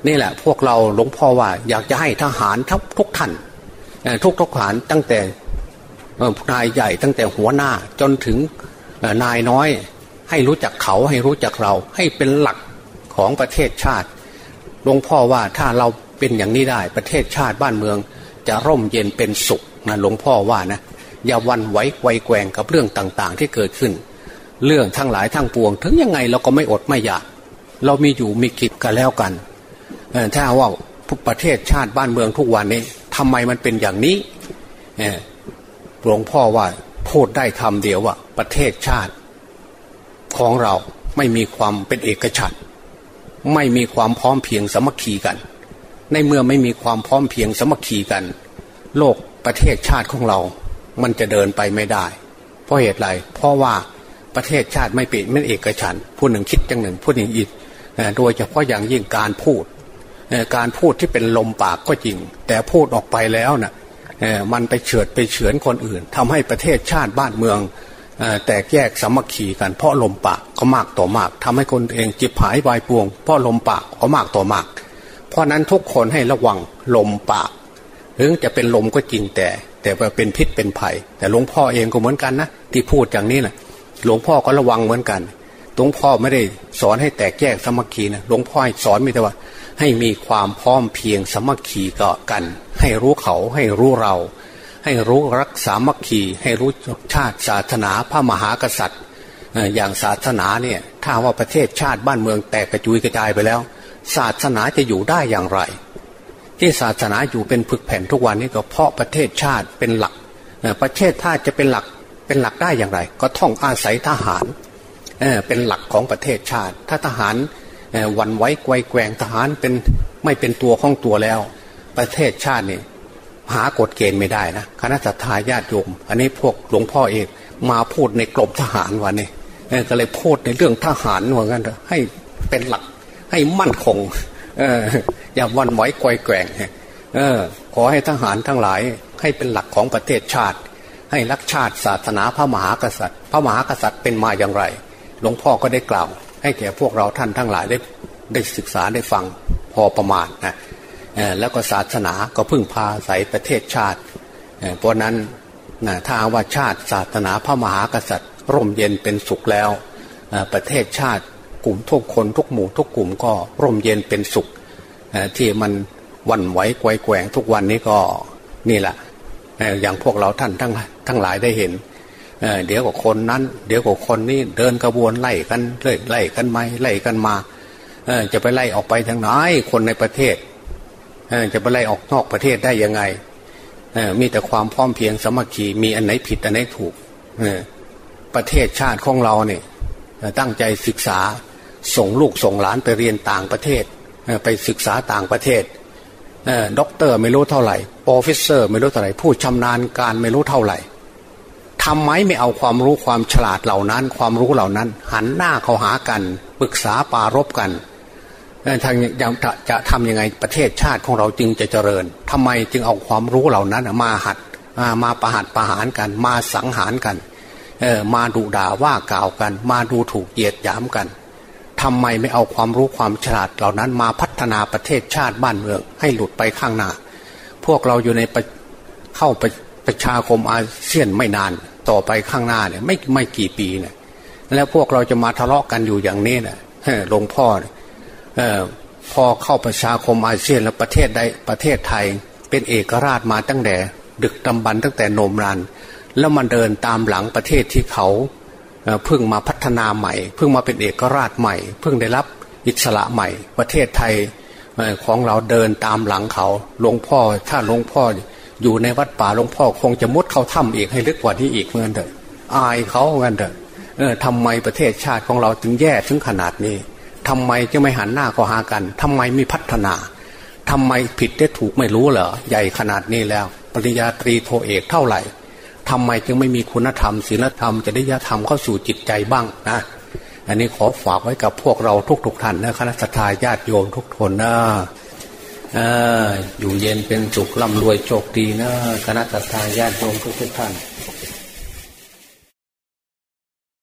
นี่แหละ พวกเราหลวงพ่อว่า อยากจะให้ทหารทุกทุกท่านทุกทุกทหารตั้งแต่นายใหญ่ตั้งแต่หัวหน้าจนถึงนายน้อย ให้รู้จักเขาให้รู้จักเรา ให้เป็นหลักของประเทศชาติหลวงพ่อว่าถ้าเราเป็นอย่างนี้ได้ประเทศชาติบ้านเมือง จะร่มเย็นเป็นสุขนะหลวงพ่อว่านะอย่าวันไหวไวแกว่งกับเรื่องต่างๆ ที่เกิดขึ้น เรื่องทั้งหลายทั้งปวง ถึงยังไงเราก็ไม่อดไม่อยาก เรามีอยู่มีกิจกันแล้วกันถ้าว่าประเทศชาติบ้านเมืองทุกวันนี้ทำไมมันเป็นอย่างนี้หลวงพ่อว่าพูดได้คำเดียวว่าประเทศชาติ ของเราไม่มีความเป็นเอกฉันท์ไม่มีความพร้อมเพียงสมัคคีกัน ในเมื่อไม่มีความพร้อมเพียงสมัคคีกัน โลกประเทศชาติของเรา มันจะเดินไปไม่ได้ เพราะเหตุไรเพราะว่าประเทศชาติไม่เป็นไม่เอกฉันท์ผู้หนึ่งคิดอย่างหนึ่งผู้หนึ่งอีกโดยเฉพาะอย่างยิ่งการพูดการพูดที่เป็นลมปากก็จริง แต่พูดออกไปแล้วนะ่ะมันไปเฉือดไปเฉือนคนอื่นทำให้ประเทศชาติบ้านเมือง แตกแยกสามัคคีกัน เพราะลมปากก็มากต่อมากทำให้คนเองจิบหายวายปวง เพราะลมปากก็มากต่อมาก เพราะนั้นทุกคนให้ระวังลมปากถึงจะเป็นลมก็จริงแต่ แต่ว่าเป็นพิษเป็นภัย แต่หลวงพ่อเองก็เหมือนกันนะที่พูดอย่างนี้นะหลวงพ่อก็ระวังเหมือนกันหลวงพ่อไม่ได้สอนให้แตกแยกสามัคคีนะหลวงพ่อสอนมีแต่ว่า ให้มีความพร้อมเพียงสามัคคีก็กัน ให้รู้เขาให้รู้เรา ให้รู้รักสามัคคีให้รู้ชาติศาสนาพระมหากษัตริย์ อย่างศาสนาเนี่ยถ้าว่าประเทศชาติบ้านเมืองแตกกระจุยกระจายไปแล้ว ศาสนาจะอยู่ได้อย่างไร ที่ศาสนาอยู่เป็นผึกแผ่นทุกวันนี้ก็เพราะประเทศชาติเป็นหลัก ประเทศชาติจะเป็นหลักเป็นหลักได้อย่างไร ก็ท่องอาศัยทหารเป็นหลักของประเทศชาติ ถ้าทหารวันไว้ไกวแกงทหารเป็นไม่เป็นตัวของตัวแล้ว ประเทศชาติเนี่ย หากฎเกณฑ์ไม่ได้นะคณะสัตยาญาติโยมอันนี้พวกหลวงพ่อเองมาพูดในกรมทหารวันนี้ก็เลยพูดในเรื่องทหารเหมือนกันให้เป็นหลักให้มั่นคง เอออย่าวันไหวกวแกว่งเออ ขอให้ทหารทั้งหลายให้เป็นหลักของประเทศชาติ ให้รักชาติศาสนาพระมหากษัตริย์ พระมหากษัตริย์เป็นมาอย่างไร หลวงพ่อก็ได้กล่าว ให้แก่พวกเราท่านทั้งหลายได้ได้ศึกษาได้ฟังพอประมาณนะ แล้วก็ศาสนาก็พึ่งพาใส่ประเทศชาติ เพราะนั้นถ้าว่าชาติศาสนาพระมหากษัตริย์ ร่มเย็นเป็นสุขแล้ว ประเทศชาติกลุ่มทุกคนทุกหมู่ทุกกลุ่มก็ร่มเย็นเป็นสุข ที่มันวันไหวไกวแกว่งทุกวันนี้ก็นี่แหละอย่างพวกเราท่านทั้งทั้งหลายได้เห็นเดี๋ยวกับคนนั้น เดี๋ยวกับคนนี้เดินกระบวนไล่กันเลยไล่กันไม่ไล่กันมาจะไปไล่ออกไปทางไหนคนในประเทศ จะไปไล่ออกนอกประเทศได้ยังไงมีแต่ความพร้อมเพียงสมัคคีมีอันไหนผิดอันไหนถูกประเทศชาติของเราเนี่ยตั้งใจศึกษาส่งลูกส่งหลานไปเรียนต่างประเทศไปศึกษาต่างประเทศด็อกเตอร์ไม่รู้เท่าไหร่ professor ไม่รู้เท่าไหร่ ผู้ชำนาญการไม่รู้เท่าไหร่ทำไมไม่เอาความรู้ความฉลาดเหล่านั้น ความรู้เหล่านั้น หันหน้าเข้าหากันปรึกษาปรารภกัน ทางจะจะทำยังไงประเทศชาติของเราจึงจะเจริญทำไมจึงเอาความรู้เหล่านั้นมาหัดมาประหัดประหารกัน มาสังหารกันมาดูด่าว่ากล่าวกัน มาดูถูกเหยียดหยามกันทำไมไม่เอาความรู้ความฉลาดเหล่านั้นมาพัฒนาประเทศชาติบ้านเมืองให้หลุดไปข้างหน้า พวกเราอยู่ในเข้าประประชาคมอาเซียนไม่นานต่อไปข้างหน้าเนี่ยไม่ไม่กี่ปีเนี่ยแล้วพวกเราจะมาทะเลาะกันอยู่อย่างนี้เนี่ยหลวงพ่อเนี่ย ออพอเข้าประชาคมอาเซียนแล้วประเทศใดประเทศไทย เป็นเอกราชมาตั้งแต่ ดึกดำบรรตั้งแต่นมรัน แล้วมันเดินตามหลังประเทศที่เขาเพิ่งมาพัฒนาใหม่ เพิ่งมาเป็นเอกราชใหม่ เพิ่งได้รับอิสระใหม่ ประเทศไทยของเราเดินตามหลังเขาหลวงพ่อถ้าหลวงพ่ออยู่ในวัดป่าหลวงพ่อคงจะมุดเข้าถ้ำอีกให้ลึกกว่านี้อีกเหมือนเถอะอายเขาเหมือนเถอะทำไมประเทศชาติของเราถึงแย่ถึงขนาดนี้ ทำไมจะไม่หันหน้าก็หากันทำไมไม่พัฒนาทำไมผิดได้ถูกไม่รู้เหรอใหญ่ขนาดนี้แล้ว ปริญญาตรีโทเอกเท่าไหร่ทำไมจึงไม่มีคุณธรรมศีลธรรมจริยธรรมเข้าสู่จิตใจบ้างนะอันนี้ขอฝากไว้กับพวกเราทุกๆท่านนะคณะสัตยาญาติโยมทุกคนนะออยู่เย็นเป็นสุขร่ำรวยโชคดีนะคณะสัตยาญาติโยมทุกๆท่าน